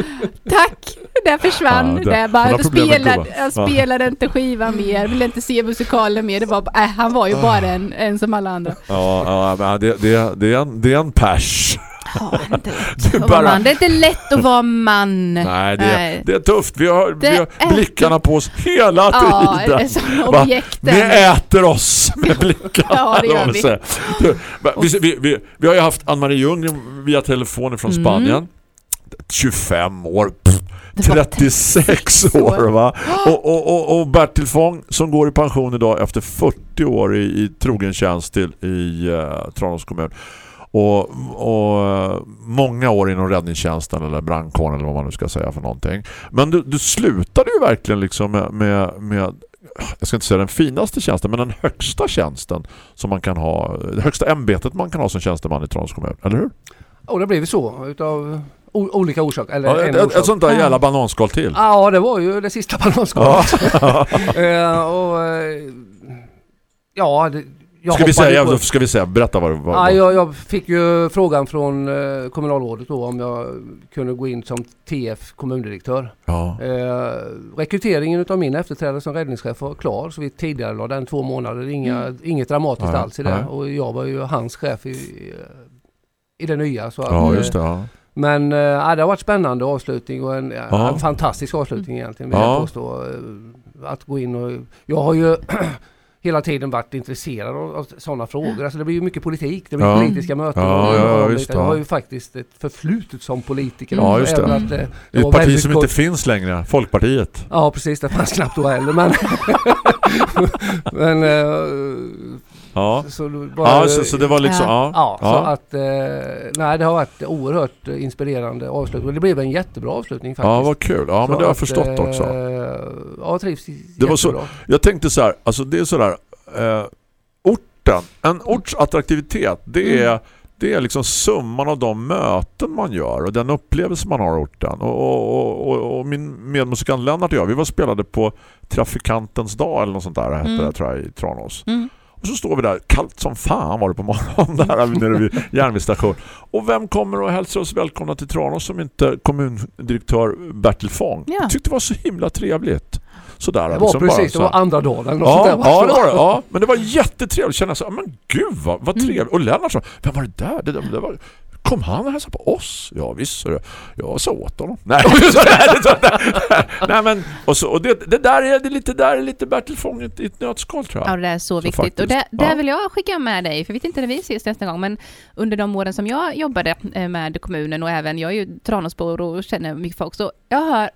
tack! Där försvann Ja, det. Där bara, han spelade, Ja. spelade inte skivan mer, ville inte se musikalen mer. Det var, äh, han var ju bara en, en som alla andra. Ja, ja men det, det, det, är en, det är en pers. Är inte lätt att vara bara- man. Det är inte lätt att vara man. Nej, det, Nej. det är tufft. Vi har, vi har blickarna på oss hela Ja, tiden. Va? objekten. Ni äter oss med blickarna. Ja, det gör vi. Du, va, Vi, vi, vi, har ju haft Ann-Marie Ljunggren via telefon från Mm. Spanien. 25 år. Pff, Det var 36 år va? Och, och, och, och Bertil Fång som går i pension idag efter 40 år i, i trogen tjänst till, i uh, Tranås kommun. Och, och många år inom räddningstjänsten eller brandkåren eller vad man nu ska säga för någonting. Men du, du slutade ju verkligen liksom med, med, med jag ska inte säga den finaste tjänsten, men den högsta tjänsten som man kan ha, det högsta ämbetet man kan ha som tjänsteman i Tranås kommun, eller hur? Och det blev så utav olika orsaker. Eller Ja, ett, orsak. ett sånt där jävla bananskal till. Ja, det var ju det sista bananskalet. Ja. Eh, och, eh, ja, det, jag Ska vi, säga, på- ska vi säga, berätta vad det var. Ja, jag, jag fick ju frågan från eh, kommunalrådet då om jag kunde gå in som TF kommundirektör. Ja. Eh, rekryteringen utav min efterträdare som räddningschef var klar så vi tidigare la den två månader. Inga, Inget dramatiskt Nej, alls i det. nej. Och jag var ju hans chef i, i det nya. Så Ja, att, just det. eh, Ja. Men eh, ja, det har varit spännande avslutning och en, en fantastisk avslutning egentligen vill Ja. jag påstå. Eh, Att gå in och... Jag har ju hela tiden varit intresserad av, av sådana frågor. Alltså det blir ju mycket politik. Det blir Ja. politiska möten. Ja, ja, visst, jag har ja. ju faktiskt ett förflutet som politiker. Ja, just det. att, eh, Det det är var ett parti som kort- inte finns längre, Folkpartiet. Ja precis, det fanns knappt då heller men... men eh, Ja, så, det var- ja så, så det var liksom... Ja. Ja, så Ja. att... Eh, nej det har varit oerhört eh, inspirerande avslutning. Och Det blev en jättebra avslutning faktiskt. Ja, vad kul. Ja, men Så det har jag att, förstått eh, också. Ja, jag trivs Det var så, jättebra. jag tänkte så här, alltså det är så där, eh, orten, en orts attraktivitet, det Mm. är det är liksom summan av de möten man gör och den upplevelse man har i orten. Och, och, och, och min medmusikant Lennart och jag, vi var spelade på Trafikantens dag eller något sånt där, hette Mm. det tror jag, i Tranås. Mm. Så står vi där, kallt som fan var det på morgonen där nere vid järnvägsstation. Och vem kommer och hälsar oss välkomna till Tranås som inte kommundirektör Bertil Fång? Ja. Jag tyckte det var så himla trevligt. Sådär, Det var liksom bara precis, så det var andra dagen Ja, ja, det var det. Ja, men det var jättetrevligt. Känna så, men gud vad, vad trevligt. Och Lennart sa, vem var det där? Det, där- det var, kom han och hälsade på oss? Ja, visst. så det. Jag sa åt honom. Nej, Nej men, och, så, och det, det där är det lite där är lite Bertil Fång i ett- nötskal tror jag. Ja, det är så, viktigt. faktiskt, och där, där ja. vill jag skicka med dig, för jag vet inte när vi ses nästa gång, men under de åren som jag jobbade eh, med kommunen och även, jag är ju Tranåsbor och känner mycket folk, så jag hör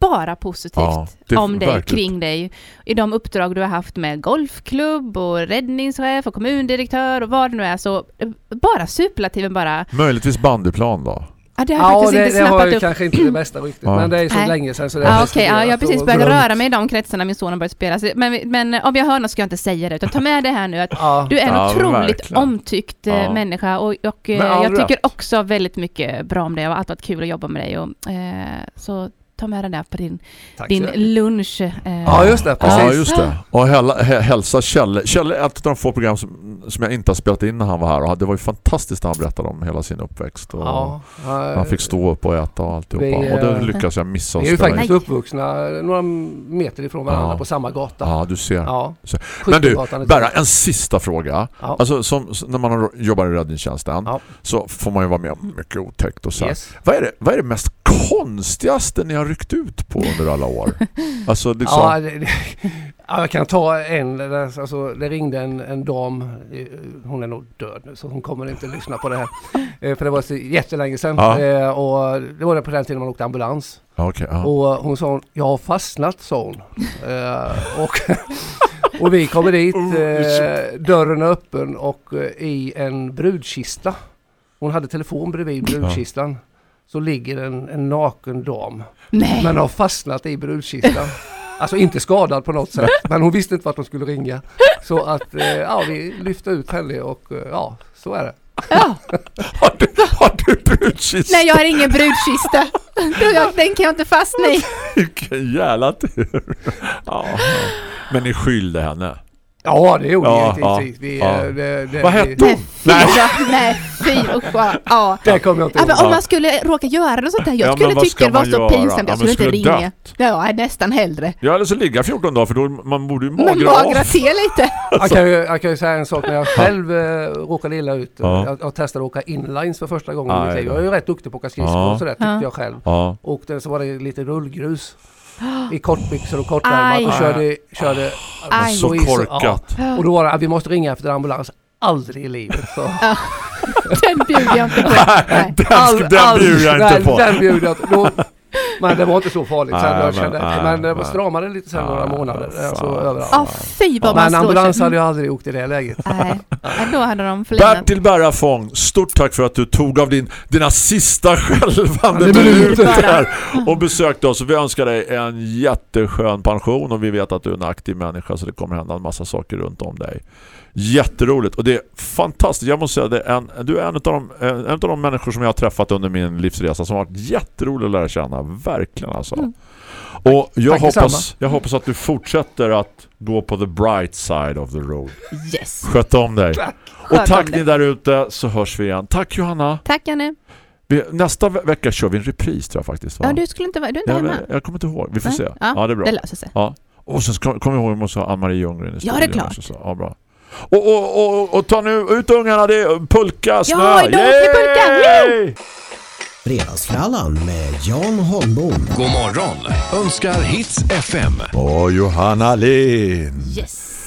bara positivt Ja, det om dig, verkligen. kring dig, i de uppdrag du har haft med golfklubb och räddningschef och kommundirektör och vad det nu är, så eh, bara superlativen bara, Möjligtvis bandyplan då. ja det har jag Ja, faktiskt det, inte det har snappat ju upp. kanske inte det bästa riktigt. Ja. Men det är så Nej. länge sedan så det Ja, okej, ja, jag har precis och börjat röra mig i de kretsarna min son har börjat spela. Så- Men, men eh, om jag hör något ska jag inte säga det, utan ta med det här nu att Ja. du är en Ja, otroligt verkligen. omtyckt eh, Ja. människa och, och jag tycker rätt. också väldigt mycket bra om dig. Det har alltid varit kul att jobba med dig. Och, eh, så ta med den där på din, Tack din lunch. Eh, Ja, just det. Precis. Ja, just det. Och hälla, hä- hälsa Kjelle. Kjelle är ett av de få program som, som jag inte har spelat in när han var här. Och det var ju fantastiskt när han berättade om hela sin uppväxt. Och Ja, Han fick stå upp och äta och alltihopa. Vi, och det eh, lyckas jag missa Vi är ju faktiskt in. uppvuxna några meter ifrån varandra Ja. på samma gata. Ja, du ser. Ja. Men du, bara en sista fråga. Ja. Alltså som, när man har- jobbar i räddningstjänsten Ja. så får man ju vara med om mycket otäckt och så. Yes. Vad, är det, vad är det mest konstigaste ni har ryckt ut på under alla år? Alltså liksom... Ja, det, det, ja, jag kan ta en. Alltså, det ringde en, en dam, hon är nog död nu så hon kommer inte lyssna på det här. Eh, För det var så jättelänge sedan. Ja. Eh, Och det var det på den tiden man åkte ambulans. Ja, ja. Och hon sa, jag har fastnat sa hon. Eh, och, och vi kommer dit, eh, dörren är öppen och i en brudkista. Hon hade telefon bredvid brudkistan. Så ligger en, en naken dam. Nej. Men har fastnat i brudkistan. Alltså inte skadad på något sätt. Men hon visste inte vart hon skulle ringa. Så att eh, ja, vi lyfte ut henne och eh, ja, så är det. Ja. Har du, har du brudkista? Nej, jag har ingen brudkista. Den kan jag inte fastna i. Vilken jävla tur. Ja. Men ni skyllde henne. Ja, det gjorde Ja, vi ja. Vi, ja. det, det, Vad hette hon? Nej, nej, fy usch ja. Det kommer jag inte Ja, ihåg. om man skulle råka göra något sånt här, jag Ja, skulle tycka det var man så pinsamt, Ja, jag men skulle inte skulle ringa. dött. Ja, nästan hellre. Ja, eller så ligga 14 dagar för då man borde ju magra magra av. till lite. Jag kan, ju, jag kan ju säga en sak när jag själv eh, råkade illa ut. Ja. Jag, jag testade att åka inlines för första gången i mitt liv. Jag är ju rätt duktig på att åka skridskor Ja. och sådär tyckte Ja. jag själv. Ja. Och den, så var det lite rullgrus i kortbyxor och kortärmat och körde, körde Aj. Så korkat. Ja. Och då var det att vi måste ringa efter ambulans. Aldrig i livet. Så. Den bjuder jag inte på. Nej. Den, sk- den bjuder jag inte nej, på. Den bjuder jag inte. Då, Men det var inte så farligt sen. Nej, jag kände, nej, men det var nej. stramade lite sen några månader. Alltså, överallt. Ja, fy vad man Men ambulans sig. hade jag aldrig åkt i det läget. Nej, då hade de förlinat. Bertil Berrafång, stort tack för att du tog av din, dina sista skälvande minuter där och besökte oss. Vi önskar dig en jätteskön pension och vi vet att du är en aktiv människa så det kommer hända en massa saker runt om dig. Jätteroligt och det är fantastiskt. Jag måste säga det är en, du är en av, de, en av de människor som jag har träffat under min livsresa som har varit jätterolig att lära känna. Verkligen alltså. Mm. Och jag Tack hoppas, jag hoppas att du fortsätter att gå på the bright side of the road. Yes. Sköt om dig. Tack. Och tack ni där ute så hörs vi igen. Tack Johanna. Tack Janne. Vi, nästa ve- vecka kör vi en repris tror jag faktiskt. Va? Ja, du skulle inte vara, du är inte jag, hemma. jag kommer inte ihåg. Vi får Nej. se. Ja, Ja, det är bra. Det löser sig. Ja. Och sen kom, kom ihåg vi måste ha Ann-Marie Ljunggren i Ja, det är klart. så. Ja, bra. Och, och, och, och ta nu ut ungarna, det är pulka, snö. Ja, idag åker pulka. Yay! Fredagsfrallan med Jan Holmbom. God morgon önskar Hits FM. Och Johanna Lind. Yes.